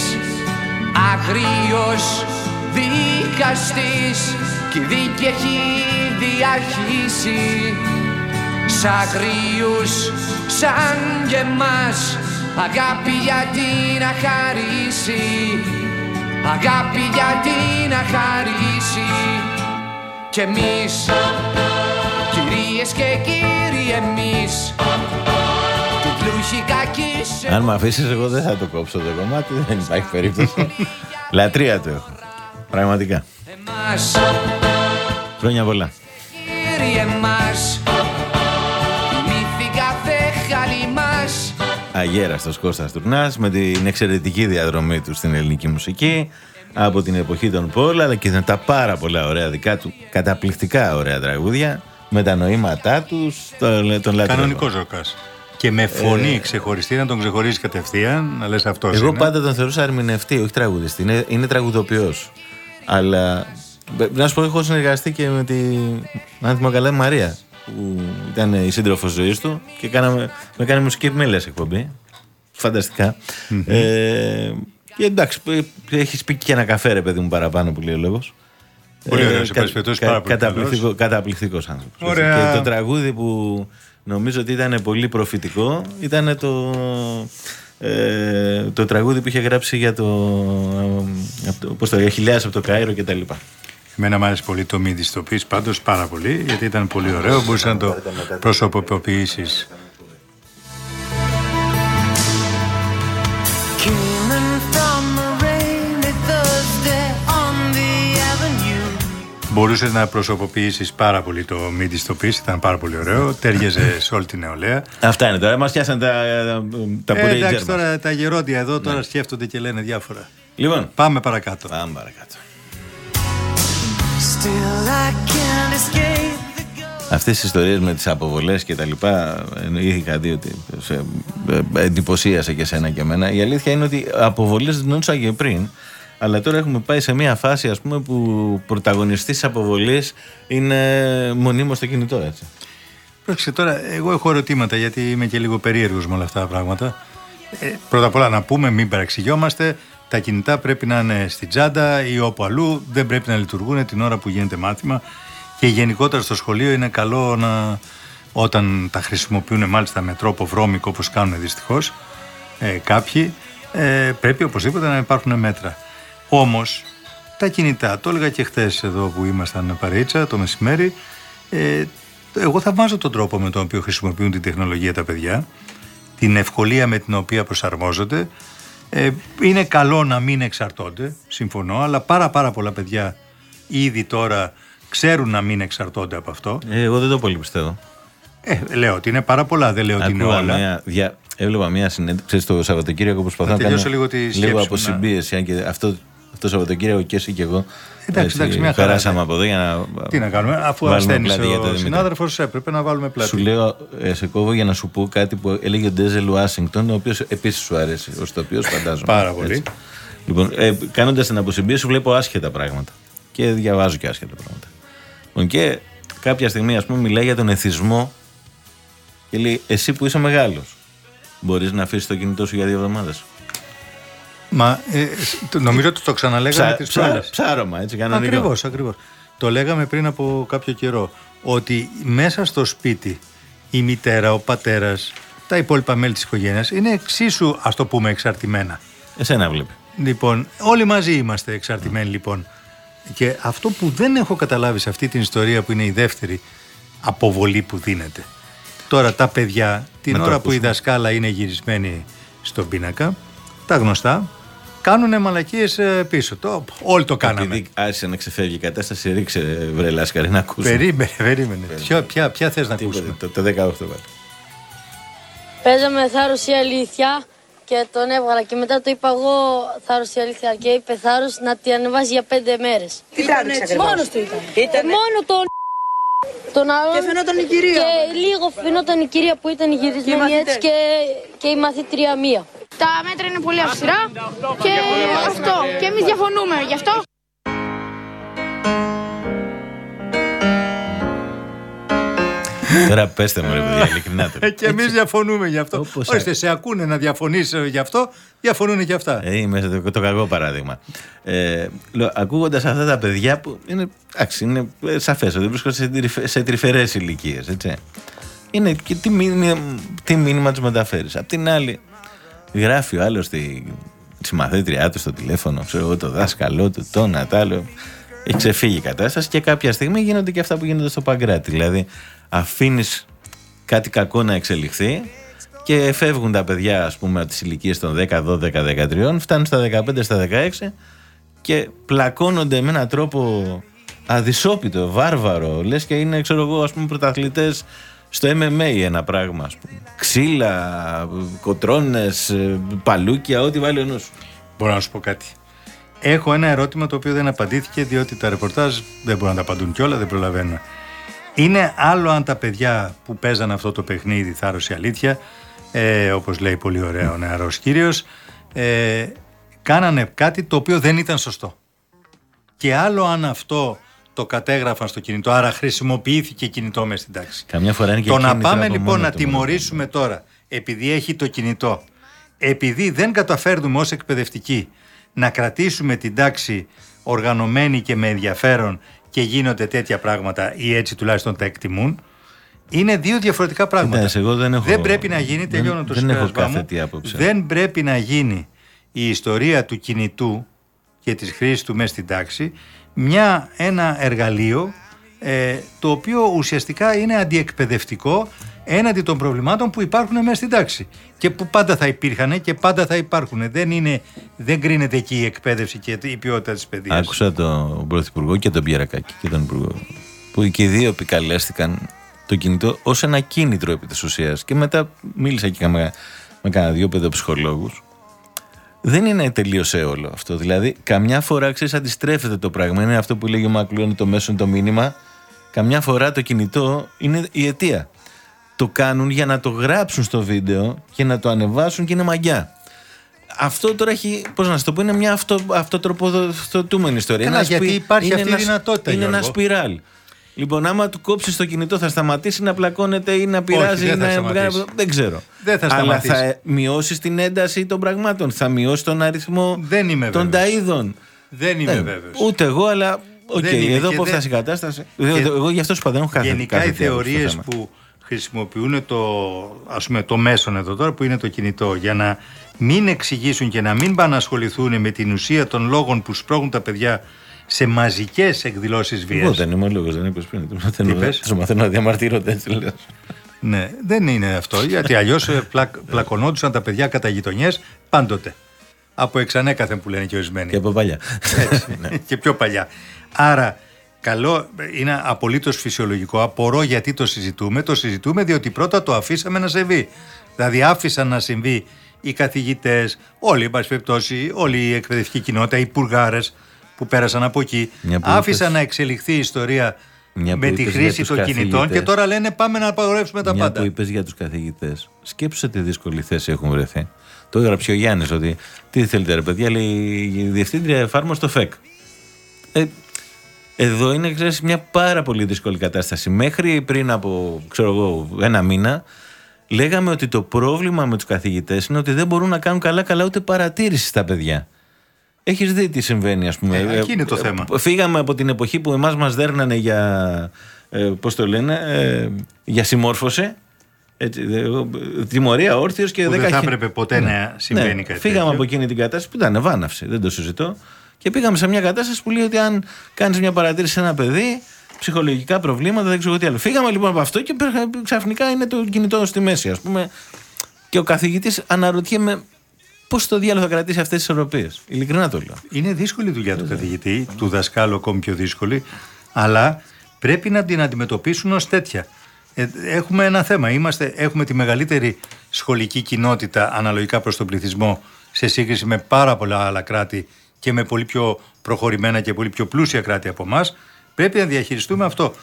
Αγρίος δικαστής κι η δίκη έχει διαρχίσει. Σ' αγρίους σαν και εμάς αγάπη γιατί να χαρίσει αγάπη γιατί να χαρίσει κι εμείς κυρίες και κύριοι εμείς την Αν με αφήσεις, εγώ δεν θα το κόψω το κομμάτι, δεν υπάρχει περίπτωση. Λατρεία το έχω. Πραγματικά. Εμάς, Χρόνια πολλά. κύριε μας Αγέραστος Κώστας Τουρνάς με την εξαιρετική διαδρομή του στην ελληνική μουσική από την εποχή των Πολ αλλά και τα πάρα πολλά ωραία δικά του καταπληκτικά ωραία τραγούδια με τα νοήματά τους τον, τον λατρεύω. Κανονικός ζωκά. Και με φωνή ξεχωριστή, να τον ξεχωρίσει κατευθείαν, να λες αυτός. Εγώ πάντα τον θεωρούσα ερμηνευτή, όχι τραγουδιστή. Είναι, είναι τραγουδοποιός. Αλλά μπ- να σου πω, έχω συνεργαστεί και με τη. Αν θυμάμαι καλά, Μαρία, που ήταν η σύντροφος ζωής του και κάναμε, με κάνει μουσική επιμέλεια σε εκπομπή. Φανταστικά. Ε, και εντάξει, έχεις πει και ένα καφέ, ρε παιδί μου, παραπάνω που λέει ο λόγος. Πολύ ωραίος, εν πάση περιπτώσει, πάρα πολύ καταπληκτικό, καταπληκτικός άνθρωπος. Ωραία. Και το τραγούδι που νομίζω ότι ήταν πολύ προφητικό ήταν το, ε, το τραγούδι που είχε γράψει για το, ε, από το, πώς το, για χιλιάδες από το Κάιρο και τα λοιπά. Εμένα μου άρεσε πολύ το μη δυστοπής, πάντως πάρα πολύ, γιατί ήταν πολύ ωραίο, μπορούσες να το προσωποποιήσεις. Coming from a rainy Thursday on the avenue Μπορούσες να προσωποποιήσεις πάρα πολύ το μη δυστοπής, ήταν πάρα πολύ ωραίο, τέριαζε σε όλη την νεολαία. Αυτά είναι τώρα, μας πιάσαν τα, τα Ε, ποτέ εντάξει, τώρα τα γερόντια εδώ τώρα σκέφτονται και λένε διάφορα. Λοιπόν, Πάμε παρακάτω. πάμε παρακάτω. Αυτές τι ιστορίες με τις αποβολές και τα λοιπά, ε, είχα δει ότι σε, ε, εντυπωσίασε και σένα και εμένα. Η αλήθεια είναι ότι αποβολές δεν νόησα και πριν. Αλλά τώρα έχουμε πάει σε μια φάση ας πούμε, που ο πρωταγωνιστή της αποβολής είναι μονίμως στο κινητό, έτσι. Πρόσεξε τώρα, εγώ έχω ερωτήματα γιατί είμαι και λίγο περίεργος με όλα αυτά τα πράγματα. Ε, πρώτα απ' όλα να πούμε, μην παραξηγιόμαστε. Τα κινητά πρέπει να είναι στην τσάντα ή όπου αλλού. Δεν πρέπει να λειτουργούν την ώρα που γίνεται μάθημα. Και γενικότερα στο σχολείο είναι καλό να όταν τα χρησιμοποιούν μάλιστα με τρόπο βρώμικο όπως κάνουν δυστυχώς ε, κάποιοι ε, πρέπει οπωσδήποτε να υπάρχουν μέτρα. Όμως τα κινητά, το έλεγα και χθες εδώ που ήμασταν παρέτσα το μεσημέρι ε, εγώ θαυμάζω τον τρόπο με τον οποίο χρησιμοποιούν την τεχνολογία τα παιδιά, την ευκολία με την οποία προσαρμόζονται. Ε, είναι καλό να μην εξαρτώνται, συμφωνώ, αλλά πάρα πάρα πολλά παιδιά ήδη τώρα ξέρουν να μην εξαρτώνται από αυτό. Ε, εγώ δεν το πολύ πιστεύω. Ε, λέω ότι είναι πάρα πολλά, δεν λέω ότι είναι Ακούγα όλα. Μια, δια, έβλεπα μια συνέντευξη το Σαββατοκύριακο που προσπαθώ Να να κάνω τελειώσω λίγο τη σκέψη λίγο μου, αποσυμπίεση. Αν και αυτό, αυτός το Σαββατοκύριακο και εσύ και εγώ. Εντάξει, εντάξει, μια χαρά Περάσαμε είναι. από εδώ για να. Τι να κάνουμε, αφού βάλουμε ασθένησε πλάτη για το ο Δημήτρη. συνάδελφος, έπρεπε να βάλουμε πλάτη. Σου λέω, ε, σε κόβω για να σου πω κάτι που έλεγε ο Ντέζελ Ουάσιγκτον, ο οποίος επίσης σου αρέσει, ως το οποίο φαντάζομαι. Πάρα πολύ. Έτσι. Λοιπόν, ε, κάνοντας την αποσυμπίεση, σου βλέπω άσχετα πράγματα. Και διαβάζω και άσχετα πράγματα. Λοιπόν, και κάποια στιγμή, ας πούμε, μιλάει για τον εθισμό και λέει: Εσύ που είσαι μεγάλος, μπορείς να αφήσεις το κινητό σου για δύο εβδομάδες. Μα ε, το- νομίζω ότι το ξαναλέγαμε Ψά- τις ψά- προάλλες. ψάρωμα, έτσι, κανονικό. Ακριβώς, ακριβώς. Το λέγαμε πριν από κάποιο καιρό ότι μέσα στο σπίτι η μητέρα, ο πατέρας, τα υπόλοιπα μέλη της οικογένειας είναι εξίσου, ας το πούμε, εξαρτημένα. Εσένα βλέπει. Λοιπόν, όλοι μαζί είμαστε εξαρτημένοι λοιπόν. Και αυτό που δεν έχω καταλάβει σε αυτή την ιστορία που είναι η δεύτερη αποβολή που δίνεται. Τώρα τα παιδιά, την Να το ώρα που η ακούσουμε. δασκάλα είναι γυρισμένη στον πίνακα, τα γνωστά, κάνουν μαλακίες ε, πίσω. Το, όλοι το κάναμε. Επειδή άρχισε να ξεφεύγει η κατάσταση, ρίξε ε, βρε Λάσκαρη να ακούσουμε. Περίμενε, περίμενε. Ποια, ποια, ποια θες να Τίποτε, ακούσουμε; το, το 18 βάλε. Παίζαμε θάρρος ή αλήθεια και τον έβγαλα και μετά το είπα εγώ θάρρος ή αλήθεια και είπε θάρρος να τη ανεβάσει για πέντε μέρες. Τι τράβηξε ακριβώς; Μόνος του ήταν. Ήτανε. Ε, μόνο τον τον άλλον. Και φαινόταν η κυρία. Και λίγο φαινόταν η κυρία που ήταν γυρισμένη μαθητές. έτσι και, και η μαθήτρια μία. Τα μέτρα είναι πολύ αυστηρά και αυτό. Και εμείς διαφωνούμε γι' αυτό. Τώρα πέστε μου, ρε παιδιά, ειλικρινά τώρα. Ε, και εμείς διαφωνούμε γι' αυτό. Όπως Ορίστε, σε ακούνε να διαφωνείς γι' αυτό, διαφωνούν και αυτά. Ε, είμαι το, το κακό παράδειγμα. Ε, Ακούγοντας αυτά τα παιδιά που είναι, εντάξει, είναι σαφές ότι βρίσκονται σε, τρυφε- σε τρυφερές ηλικίες. Είναι και τι, μήνυμα, τι μήνυμα τους μεταφέρεις. Απ' την άλλη, γράφει ο άλλος τη, τη μαθήτριά του στο τηλέφωνο, ξέρω εγώ, το δάσκαλό του, το ένα, το άλλο. Έχει ξεφύγει η κατάσταση και κάποια στιγμή γίνονται και αυτά που γίνονται στο Παγκράτη. Δηλαδή, αφήνεις κάτι κακό να εξελιχθεί και φεύγουν τα παιδιά, ας πούμε, από τις ηλικίες των 10, 12, 13, φτάνουν στα 15, στα 16 και πλακώνονται με έναν τρόπο αδυσόπιτο, βάρβαρο. Λες και είναι, ξέρω εγώ, ας πούμε, πρωταθλητές στο MMA ένα πράγμα, ας πούμε. Ξύλα, κοτρώνες, ε, παλούκια, ό,τι βάλει ο νους. σου. Μπορώ να σου πω κάτι. Έχω ένα ερώτημα το οποίο δεν απαντήθηκε διότι τα ρεπορτάζ δεν μπορούν να τα απαντούν κιόλα, δεν προλαβαίνουν. Είναι άλλο αν τα παιδιά που παίζαν αυτό το παιχνίδι, θάρρος η αλήθεια, ε, όπως λέει πολύ ωραία ο νεαρός κύριος, ε, κάνανε κάτι το οποίο δεν ήταν σωστό. Και άλλο αν αυτό το κατέγραφαν στο κινητό, άρα χρησιμοποιήθηκε κινητό μες στην τάξη. Καμιά φορά είναι και Το να κίνητρο πάμε από λοιπόν μόνο να του. τιμωρήσουμε τώρα επειδή έχει το κινητό, επειδή δεν καταφέρνουμε ως εκπαιδευτικοί να κρατήσουμε την τάξη οργανωμένη και με ενδιαφέρον και γίνονται τέτοια πράγματα ή έτσι τουλάχιστον τα εκτιμούν, είναι δύο διαφορετικά πράγματα. Κοιτάξτε, εγώ δεν έχω- πρέπει να γίνει, δεν- τελειώνω το δεν έχω συμπέρασμά μου, κάθετη άποψη. δεν πρέπει να γίνει η ιστορία του κινητού και της χρήσης του μέσα στην τάξη μια, ένα εργαλείο ε, το οποίο ουσιαστικά είναι αντιεκπαιδευτικό έναντι των προβλημάτων που υπάρχουν μέσα στην τάξη και που πάντα θα υπήρχαν και πάντα θα υπάρχουν. Δεν, είναι, δεν κρίνεται εκεί η εκπαίδευση και η ποιότητα της παιδείας. Άκουσα τον Πρωθυπουργό και τον Πιερακάκη και τον Υπουργό που και οι δύο επικαλέστηκαν το κινητό ως ένα κίνητρο επί της ουσίας και μετά μίλησα και με, με κάνα δύο παιδοψυχολόγους δεν είναι τελείως όλο αυτό. Δηλαδή, καμιά φορά ξέρεις, αντιστρέφεται το πράγμα. Είναι αυτό που λέγει ο Μακλούν, το μέσο είναι το μήνυμα. Καμιά φορά το κινητό είναι η αιτία. Το κάνουν για να το γράψουν στο βίντεο και να το ανεβάσουν και είναι μαγιά. Αυτό τώρα έχει, πώς να σου το πω, είναι μια αυτό, αυτοτροποδοτούμενη ιστορία. Καλά, Είναι ένα γιατί σπι- υπάρχει είναι αυτή η ένα- δυνατότητα, Είναι ένα Γιώργο. σπιράλ. Λοιπόν, άμα του κόψεις το κινητό, θα σταματήσει να πλακώνεται ή να πειράζει δεν ή θα να. σταματήσει. Δεν ξέρω. Δεν θα Αλλά σταματήσει. θα μειώσεις την ένταση των πραγμάτων. Θα μειώσεις τον αριθμό Δεν είμαι των βέβαιος. ταΐδων. Δεν είμαι Δεν- βέβαιος. Ούτε εγώ, αλλά. Οκ, Δεν είμαι εδώ και που δεν- φτάσει η κατάσταση. και- Εγώ γι' αυτό σου είπα, δεν έχω κάθε Γενικά κάθε οι τι άποψη στο θεωρίες θέμα. που χρησιμοποιούν το, ας πούμε, το μέσον εδώ τώρα που είναι το κινητό για να μην εξηγήσουν και να μην πάνε να ασχοληθούν με την ουσία των λόγων που σπρώχνουν τα παιδιά σε μαζικές εκδηλώσεις Εγώ βίας. δεν είμαι λόγος, δεν είπες πριν. Τους μαθαίνω, πες; τους μαθαίνω να διαμαρτύρονται έτσι λέω. Ναι, δεν είναι αυτό, γιατί αλλιώς ε, πλακ, πλακωνόντουσαν τα παιδιά κατά γειτονιές πάντοτε. Από εξανέκαθεν που λένε και ορισμένοι. Και από παλιά. Έτσι, <laughs> και πιο παλιά. Άρα, καλό είναι απολύτως φυσιολογικό. Απορώ γιατί το συζητούμε. Το συζητούμε διότι πρώτα το αφήσαμε να συμβεί. Δηλαδή, άφησαν να συμβεί οι καθηγητές, όλοι, εν πάση περιπτώσει, όλη η εκπαιδευτική κοινότητα, οι πουργάρε που πέρασαν από εκεί. Μια που Άφησαν είπες- να εξελιχθεί η ιστορία Μια που με τη είπες για χρήση τους των κινητών και καθηγητές. τώρα λένε πάμε να απαγορεύσουμε τα Μια πάντα. που είπες για τους καθηγητές, σκέψου σε τι δύσκολη θέση έχουν βρεθεί. Το έγραψε ο Γιάννης ότι τι θέλετε, ρε παιδιά, λέει η διευθύντρια εφάρμοσε το ΦΕΚ. Ε, εδώ είναι ξέρεις, μια πάρα πολύ δύσκολη κατάσταση. Μέχρι πριν από ξέρω εγώ, ένα μήνα, λέγαμε ότι το πρόβλημα με τους καθηγητές είναι ότι δεν μπορούν να κάνουν καλά-καλά ούτε παρατήρηση στα παιδιά. Έχεις δει τι συμβαίνει, ας πούμε. Ε, εκεί είναι το Ε, θέμα. Φύγαμε από την εποχή που εμάς μας δέρνανε για. Ε, πώς το λένε, ε, για συμμόρφωση. Έτσι, δε- εγώ, ε, τιμωρία όρθιος και Που δεν 10 θα χι- έπρεπε ποτέ να συμβαίνει ναι, κάτι Φύγαμε τέτοιο. από εκείνη την κατάσταση που ήταν βάναυση, δεν το συζητώ. Και πήγαμε σε μια κατάσταση που λέει ότι αν κάνεις μια παρατήρηση σε ένα παιδί, ψυχολογικά προβλήματα, δεν ξέρω τι άλλο. Φύγαμε λοιπόν από αυτό και πέρα- ξαφνικά είναι το κινητό στη μέση, ας πούμε. Και ο καθηγητής αναρωτιέμαι πώς το διάλογο θα κρατήσει αυτές τις ισορροπίε. Ειλικρινά το λέω. Είναι δύσκολη η δουλειά του καθηγητή, του δασκάλου ακόμη πιο δύσκολη, αλλά πρέπει να την αντιμετωπίσουν ως τέτοια. Ε, έχουμε ένα θέμα. Είμαστε, έχουμε τη μεγαλύτερη σχολική κοινότητα αναλογικά προς τον πληθυσμό σε σύγκριση με πάρα πολλά άλλα κράτη και με πολύ πιο προχωρημένα και πολύ πιο πλούσια κράτη από εμάς. Πρέπει να διαχειριστούμε αυτό.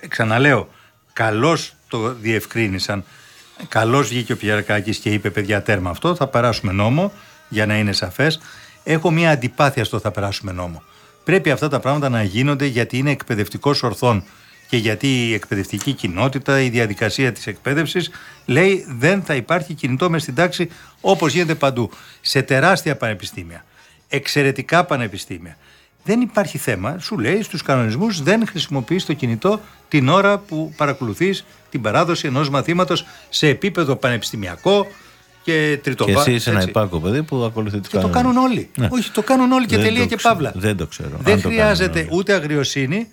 Ε, Ξαναλέω, καλώς το διευκρίνησαν. Καλώς βγήκε ο Πιερακάκης και είπε παιδιά τέρμα αυτό, θα περάσουμε νόμο για να είναι σαφές. Έχω μια αντιπάθεια στο θα περάσουμε νόμο. Πρέπει αυτά τα πράγματα να γίνονται γιατί είναι εκπαιδευτικός ορθόν και γιατί η εκπαιδευτική κοινότητα, η διαδικασία της εκπαίδευσης λέει δεν θα υπάρχει κινητό μες στην τάξη όπως γίνεται παντού. Σε τεράστια πανεπιστήμια, εξαιρετικά πανεπιστήμια. Δεν υπάρχει θέμα, σου λέει στους κανονισμούς δεν χρησιμοποιείς το κινητό την ώρα που παρακολουθείς την παράδοση ενός μαθήματος σε επίπεδο πανεπιστημιακό και Και τριτοβά. εσύ είσαι ένα έτσι. υπάκο παιδί που ακολουθεί τους Και το κάνουν όλοι. Όχι, το κάνουν όλοι και Δεν τελεία το και ξέρω. παύλα. Δεν το ξέρω. Δεν αν το κάνουν χρειάζεται όλοι. ούτε αγριοσύνη,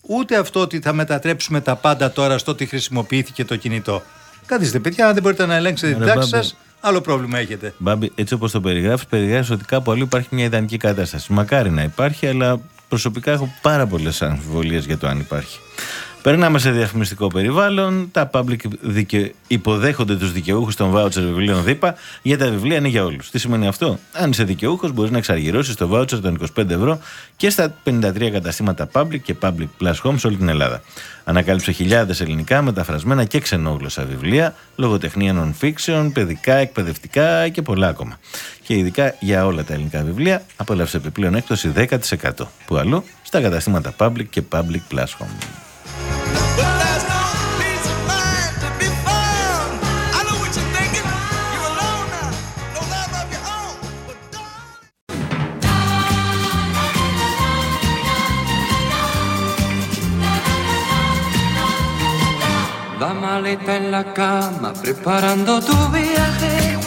ούτε αυτό ότι θα μετατρέψουμε τα πάντα τώρα στο ότι χρησιμοποιήθηκε το κινητό. Καθίστε, παιδιά, αν δεν μπορείτε να ελέγξετε την Ρε, τάξη μπάμπη. σας, άλλο πρόβλημα έχετε. Μπάμπη, έτσι όπως το περιγράφεις, περιγράφεις ότι κάπου αλλού υπάρχει μια ιδανική κατάσταση. Μακάρι να υπάρχει, αλλά προσωπικά έχω πάρα πολλές αμφιβολίες για το αν υπάρχει. Περνάμε σε διαφημιστικό περιβάλλον. Τα public δικαι... υποδέχονται τους δικαιούχους των voucher βιβλίων ΔΥΠΑ για τα βιβλία είναι για όλους. Τι σημαίνει αυτό, Αν είσαι δικαιούχος, μπορείς να εξαργυρώσεις το voucher των 25 ευρώ και στα 53 καταστήματα public και public plus home σε όλη την Ελλάδα. Ανακάλυψε χιλιάδες ελληνικά, μεταφρασμένα και ξενόγλωσσα βιβλία, λογοτεχνία non-fiction, παιδικά, εκπαιδευτικά και πολλά ακόμα. Και ειδικά για όλα τα ελληνικά βιβλία, απόλαυσε επιπλέον έκπτωση 10% που αλλού στα καταστήματα public και public plus home. La maleta en la cama preparando tu viaje.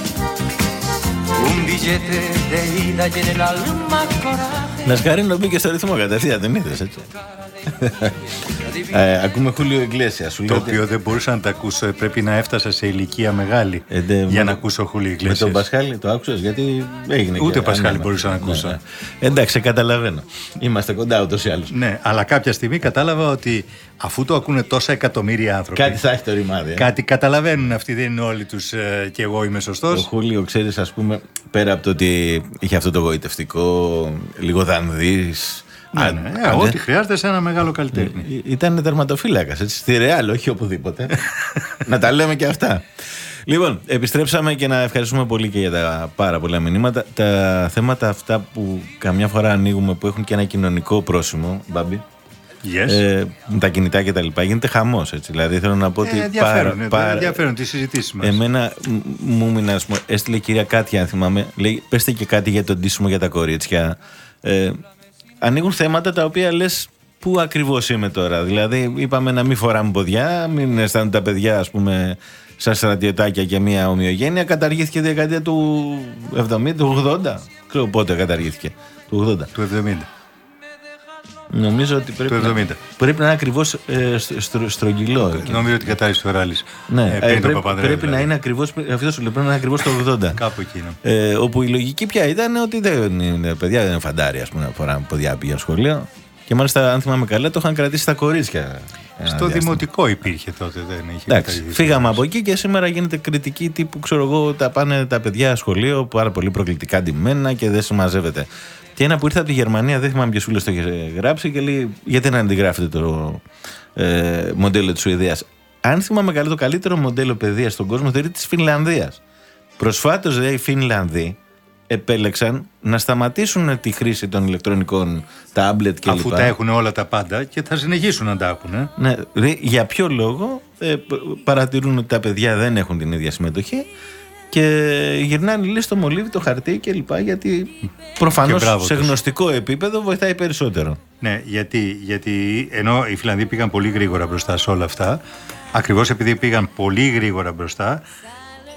Un billete de ida y en el alma coraje. Las Karen lo vi que se lo hizo muy te decía, <laughs> ε, ακούμε Χούλιο Ιγκλέσιας. Σου Το λέω ότι- οποίο δεν μπορούσα να τα ακούσω. ε, Πρέπει να έφτασα σε ηλικία μεγάλη Ε, δε- για με- να ακούσω Χούλιο Με Ιγκλέσιας. τον Πασχάλη το άκουσες, γιατί έγινε. Ούτε και- ο Πασχάλη Α, ναι, μπορούσα να ναι, ακούσω. ναι. Εντάξει, σε καταλαβαίνω. Είμαστε κοντά ούτως ή άλλως. Ναι, αλλά κάποια στιγμή κατάλαβα ότι αφού το ακούνε τόσα εκατομμύρια άνθρωποι. Κάτι θα έχει το ρημάδι. ε. Κάτι καταλαβαίνουν αυτοί, δεν είναι όλοι τους ε, και εγώ είμαι σωστός. Ο Χούλιο, ξέρεις, ας πούμε, πέρα από το ότι είχε αυτό το γοητευτικό, λίγο δανδύς. Ναι, ναι, ε, ό,τι χρειάζεται σε ένα μεγάλο καλλιτέχνη. Ήταν τερματοφύλακας, έτσι. Στη Ρεάλ, όχι οπουδήποτε. να τα λέμε και αυτά. Λοιπόν, επιστρέψαμε και να ευχαριστούμε πολύ και για τα πάρα πολλά μηνύματα. Τα θέματα αυτά που καμιά φορά ανοίγουμε που έχουν και ένα κοινωνικό πρόσημο, Μπάμπη. Yes. Ε, με τα κινητά και τα λοιπά. Γίνεται χαμός έτσι. Δηλαδή θέλω να πω ότι. Ε, ενδιαφέρον, ε, ενδιαφέρον τις συζητήσεις μας. Εμένα μ- μου μείνει, ας πούμε, έστειλε η κυρία Κάτια, αν θυμάμαι, λέει, πέστε και κάτι για το ντύσιμο για τα κορίτσια. Ε, ανοίγουν θέματα τα οποία λες πού ακριβώς είμαι τώρα; Δηλαδή, είπαμε να μην φοράμε ποδιά, μην αισθάνονται τα παιδιά, ας πούμε, σαν στρατιωτάκια και μια ομοιογένεια. Καταργήθηκε η δεκαετία του 70, του 80. Ξέρω πότε καταργήθηκε. Του 80. Του 70. Νομίζω ότι πρέπει, Του 70. να, πρέπει να είναι ακριβώς ε, στρο- στρο- στρογγυλό. εκεί. Νομίζω ότι κατάρρισε το ράλι. Ναι, ε, ε, πριν το πρέπει, Παπανδρέου, πρέπει να δηλαδή. είναι ακριβώ. Αυτό σου λέω, πρέπει να είναι ακριβώς το 80. <laughs> Κάπου εκεί είναι. Ε, όπου η λογική πια ήταν ότι δεν είναι παιδιά, δεν είναι φαντάρια ας πούμε, να φοράνε ποδιά πήγα σχολείο. Και μάλιστα, αν θυμάμαι καλά, το είχαν κρατήσει τα κορίτσια. ένα Στο διάστημα. δημοτικό υπήρχε τότε, δεν είχε Εντάξει, καταργηθεί. φύγαμε από εκεί και σήμερα γίνεται κριτική τύπου, ξέρω εγώ, τα πάνε τα παιδιά σχολείο πάρα πολύ προκλητικά ντυμένα και δεν συμμαζεύεται. Και ένα που ήρθε από τη Γερμανία, δεν θυμάμαι ποιο φίλο το είχε γράψει και λέει: Γιατί να αντιγράφετε το ε, μοντέλο της Σουηδίας. Αν θυμάμαι καλά, το καλύτερο μοντέλο παιδείας στον κόσμο θεωρείται της Φινλανδίας. Προσφάτως, δε, οι Φινλανδοί επέλεξαν να σταματήσουν τη χρήση των ηλεκτρονικών τάμπλετ και Αφού τα έχουν όλα τα πάντα και θα συνεχίσουν να τα έχουν. Ε. ναι, δε, για ποιο λόγο ε, π- παρατηρούν ότι τα παιδιά δεν έχουν την ίδια συμμετοχή και γυρνάνε λέει στο μολύβι το χαρτί και λοιπά γιατί Και προφανώς μπράβο σε τους. γνωστικό επίπεδο βοηθάει περισσότερο. Ναι, γιατί, γιατί ενώ οι Φιλανδοί πήγαν πολύ γρήγορα μπροστά σε όλα αυτά, ακριβώς επειδή πήγαν πολύ γρήγορα μπροστά,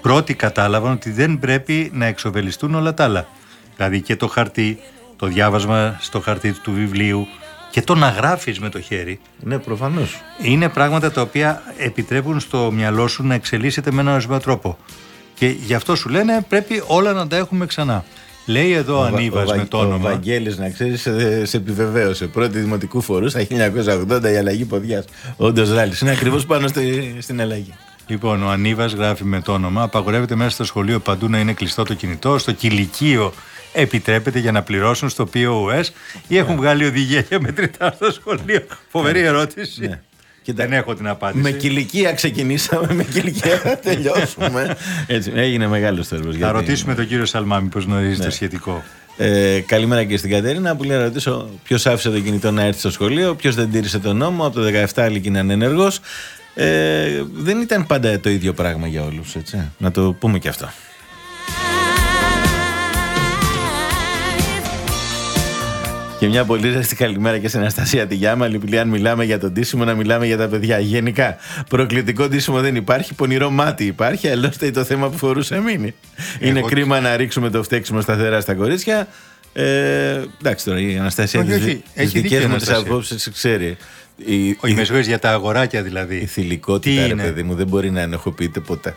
πρώτοι κατάλαβαν ότι δεν πρέπει να εξοβελιστούν όλα τα άλλα. Δηλαδή και το χαρτί, το διάβασμα στο χαρτί του βιβλίου και το να γράφεις με το χέρι. Ναι, προφανώς. Είναι πράγματα τα οποία επιτρέπουν στο μυαλό σου να εξελίσσεται με έναν ορισμένο τρόπο. Και γι' αυτό σου λένε πρέπει όλα να τα έχουμε ξανά. Λέει εδώ ο Βα- Ανίβας Βα- με το Ο όνομα. Βαγγέλης, να ξέρεις, σε, σε επιβεβαίωσε. Πρώτη δημοτικού φορούς στα 1980 η αλλαγή ποδιάς. Όντως ράλι. Είναι ακριβώς πάνω στη, στην αλλαγή. Λοιπόν, ο Ανίβας γράφει με το όνομα. Απαγορεύεται μέσα στο σχολείο παντού να είναι κλειστό το κινητό. Στο κηλικείο επιτρέπεται για να πληρώσουν στο POS ή έχουν βγάλει οδηγία για μετρητά στο σχολείο. Φοβερή ερώτηση. Δεν έχω την απάντηση. Με κηλικία ξεκινήσαμε, με κηλικία <laughs> θα τελειώσουμε. Έτσι, έγινε μεγάλος τέλο. Θα ρωτήσουμε τον κύριο Σαλμάμι πώς γνωρίζει Ναι. το σχετικό. Ε, καλημέρα και στην Κατερίνα που λέει να ρωτήσω ποιος άφησε το κινητό να έρθει στο σχολείο, ποιος δεν τήρησε τον νόμο, από το 17 άλλοι και είναι ανενεργό. Ε, δεν ήταν πάντα το ίδιο πράγμα για όλους, έτσι. Να το πούμε και αυτό. Και μια πολύ ζεστή καλημέρα και στην Αναστασία τη Γιάμα. Λέει αν μιλάμε για τον ντύσιμο, να μιλάμε για τα παιδιά. Γενικά, προκλητικό ντύσιμο δεν υπάρχει, πονηρό μάτι υπάρχει. Άλλωστε το θέμα που φορούσε μείνει. Είναι Εγώ- κρίμα να ρίξουμε το φταίξιμο σταθερά στα κορίτσια. Ε, εντάξει τώρα, η Αναστασία Όχι, τις, όχι, δι- τις έχει δίκιο δικές η μου τις Αναστασία. απόψεις ξέρει. Η, Όχι, με συγχωρείς για τα αγοράκια δηλαδή. η θηλυκότητα, Τι ρε είναι; παιδί μου, δεν μπορεί να ενοχοποιείται ποτέ.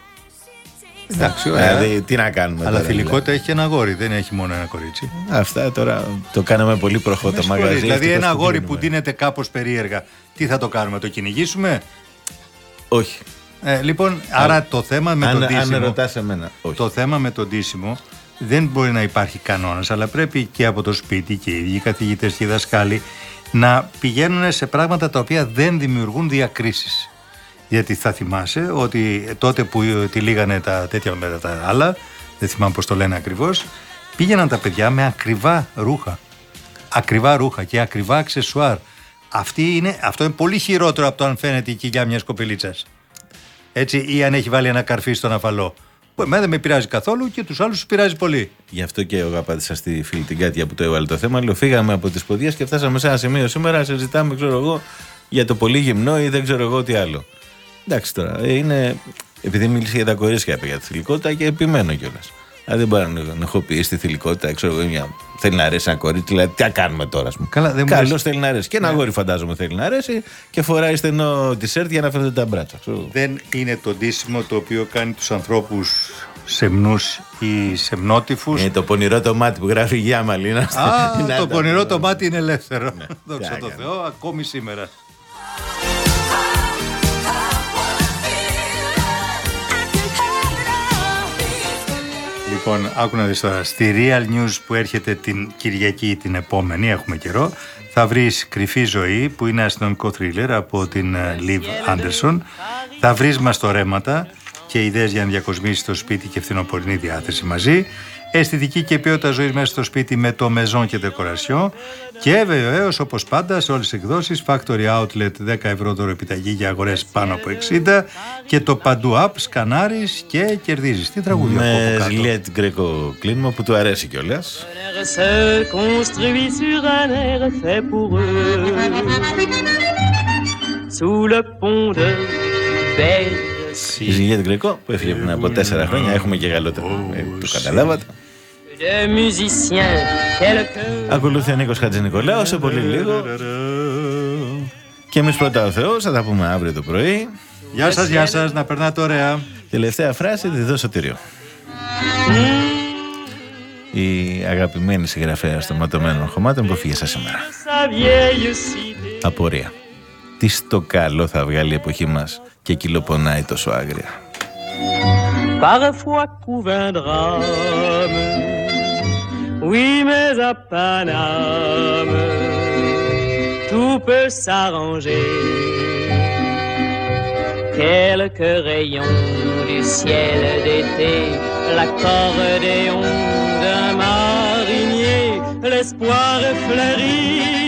Εντάξει, ωραία. Δηλαδή, τι να κάνουμε Αλλά τώρα, θηλυκότητα έχει και ένα αγόρι, δεν έχει μόνο ένα κορίτσι. δηλαδή. Αυτά τώρα το κάναμε πολύ προχώ Με το συγχωρείς, μαγαζί. Δηλαδή ευτυχώς ένα που αγόρι κλείνουμε. που δίνεται κάπως περίεργα, τι θα το κάνουμε, το κυνηγήσουμε; Όχι. Ε, λοιπόν, άρα το θέμα με αν, τον αν τίσιμο, ρωτάς εμένα, όχι. το θέμα με τον τίσιμο δεν μπορεί να υπάρχει κανόνας, αλλά πρέπει και από το σπίτι και οι ίδιοι οι καθηγητές και οι δασκάλοι να πηγαίνουν σε πράγματα τα οποία δεν δημιουργούν διακρίσεις. Γιατί θα θυμάσαι ότι τότε που τη λίγανε τα τέτοια με τα άλλα, δεν θυμάμαι πώς το λένε ακριβώς, πήγαιναν τα παιδιά με ακριβά ρούχα. Ακριβά ρούχα και ακριβά αξεσουάρ. Αυτή είναι, αυτό είναι πολύ χειρότερο από το αν φαίνεται η κοιλιά μιας κοπελίτσας. Έτσι, ή αν έχει βάλει ένα καρφί στον αφαλό. Που εμένα δεν με πειράζει καθόλου και τους άλλους τους πειράζει πολύ. Γι' αυτό και εγώ απάντησα στη φίλη την Κάτια που το έβαλε το θέμα. Λέω, φύγαμε από τις ποδιές και φτάσαμε σε ένα σημείο σήμερα. Συζητάμε, ξέρω εγώ, για το πολύ γυμνό ή δεν ξέρω εγώ τι άλλο. Εντάξει τώρα, ε, είναι. Επειδή μίλησε για τα κορίτσια, είπε για τη θηλυκότητα και επιμένω κιόλας. Δηλαδή δεν μπορεί να ενοχοποιήσει τη θηλυκότητα, ξέρω εγώ, μια... θέλει να αρέσει ένα κορίτσι. Δηλαδή, τι να κάνουμε τώρα, ας πούμε. Καλά, δεν μου Καλώς αρέσει. θέλει να αρέσει. Και ένα αγόρι φαντάζομαι θέλει να αρέσει και φοράει στενό τισέρτ για να φαίνονται τα μπράτσα. ξέρω. Δεν είναι το ντύσιμο το οποίο κάνει τους ανθρώπους σεμνούς ή σεμνότυφους. Είναι το πονηρό το μάτι που γράφει Γεια Μαλίνα. Α, <laughs> το πονηρό το μάτι είναι ελεύθερο. <laughs> Δόξα Τι τω να Θεώ, ακόμη σήμερα. Λοιπόν, άκου να δεις τώρα. Στη Real News που έρχεται την Κυριακή την επόμενη, έχουμε καιρό, θα βρεις Κρυφή Ζωή που είναι αστυνομικό θρίλερ από την ε, Liv Anderson. Θα βρεις Μαστορέματα και ιδέες για να διακοσμήσεις το σπίτι και φθινοπορεινή διάθεση μαζί. Αισθητική και ποιότητα ζωής μέσα στο σπίτι με το μεζόν και decoration. Και βεβαίως, όπως πάντα, σε όλες τις εκδόσεις, Factory Outlet 10 ευρώ δώρο επιταγή για αγορές πάνω από 60 και το παντού app σκανάρεις και κερδίζεις. Τι τραγούδια από Με από κάτω. Ζιλιέτ Γκρέκο κλείνουμε που του αρέσει κιόλας. se construit sur un air fait pour eux. Sous le pont de Bercy, Η Ζιλιέτ Γκρέκο που έφυγε πριν από τέσσερα χρόνια. Έχουμε και γαλλότερα. Ε, το καταλάβατε. De musiciens, quelques Ακολούθει ο Νίκος Χατζηνικολάου σε πολύ λίγο. Και εμείς πρώτα ο Θεός, θα τα πούμε αύριο το πρωί. Γεια σας, γεια σας, να περνάτε ωραία. Τελευταία φράση τη δώσω τυρίο. Η αγαπημένη συγγραφέα των ματωμένων χωμάτων που φύγε σήμερα. sa vieille cité. Απορία. Τι στο καλό θα βγάλει η εποχή μας και κυλοπονάει τόσο άγρια. Parfois couve un drame, oui, mais à Paname, tout peut s'arranger. Quelques rayons du ciel d'été, l'accordéon d'un marinier, l'espoir est fleuri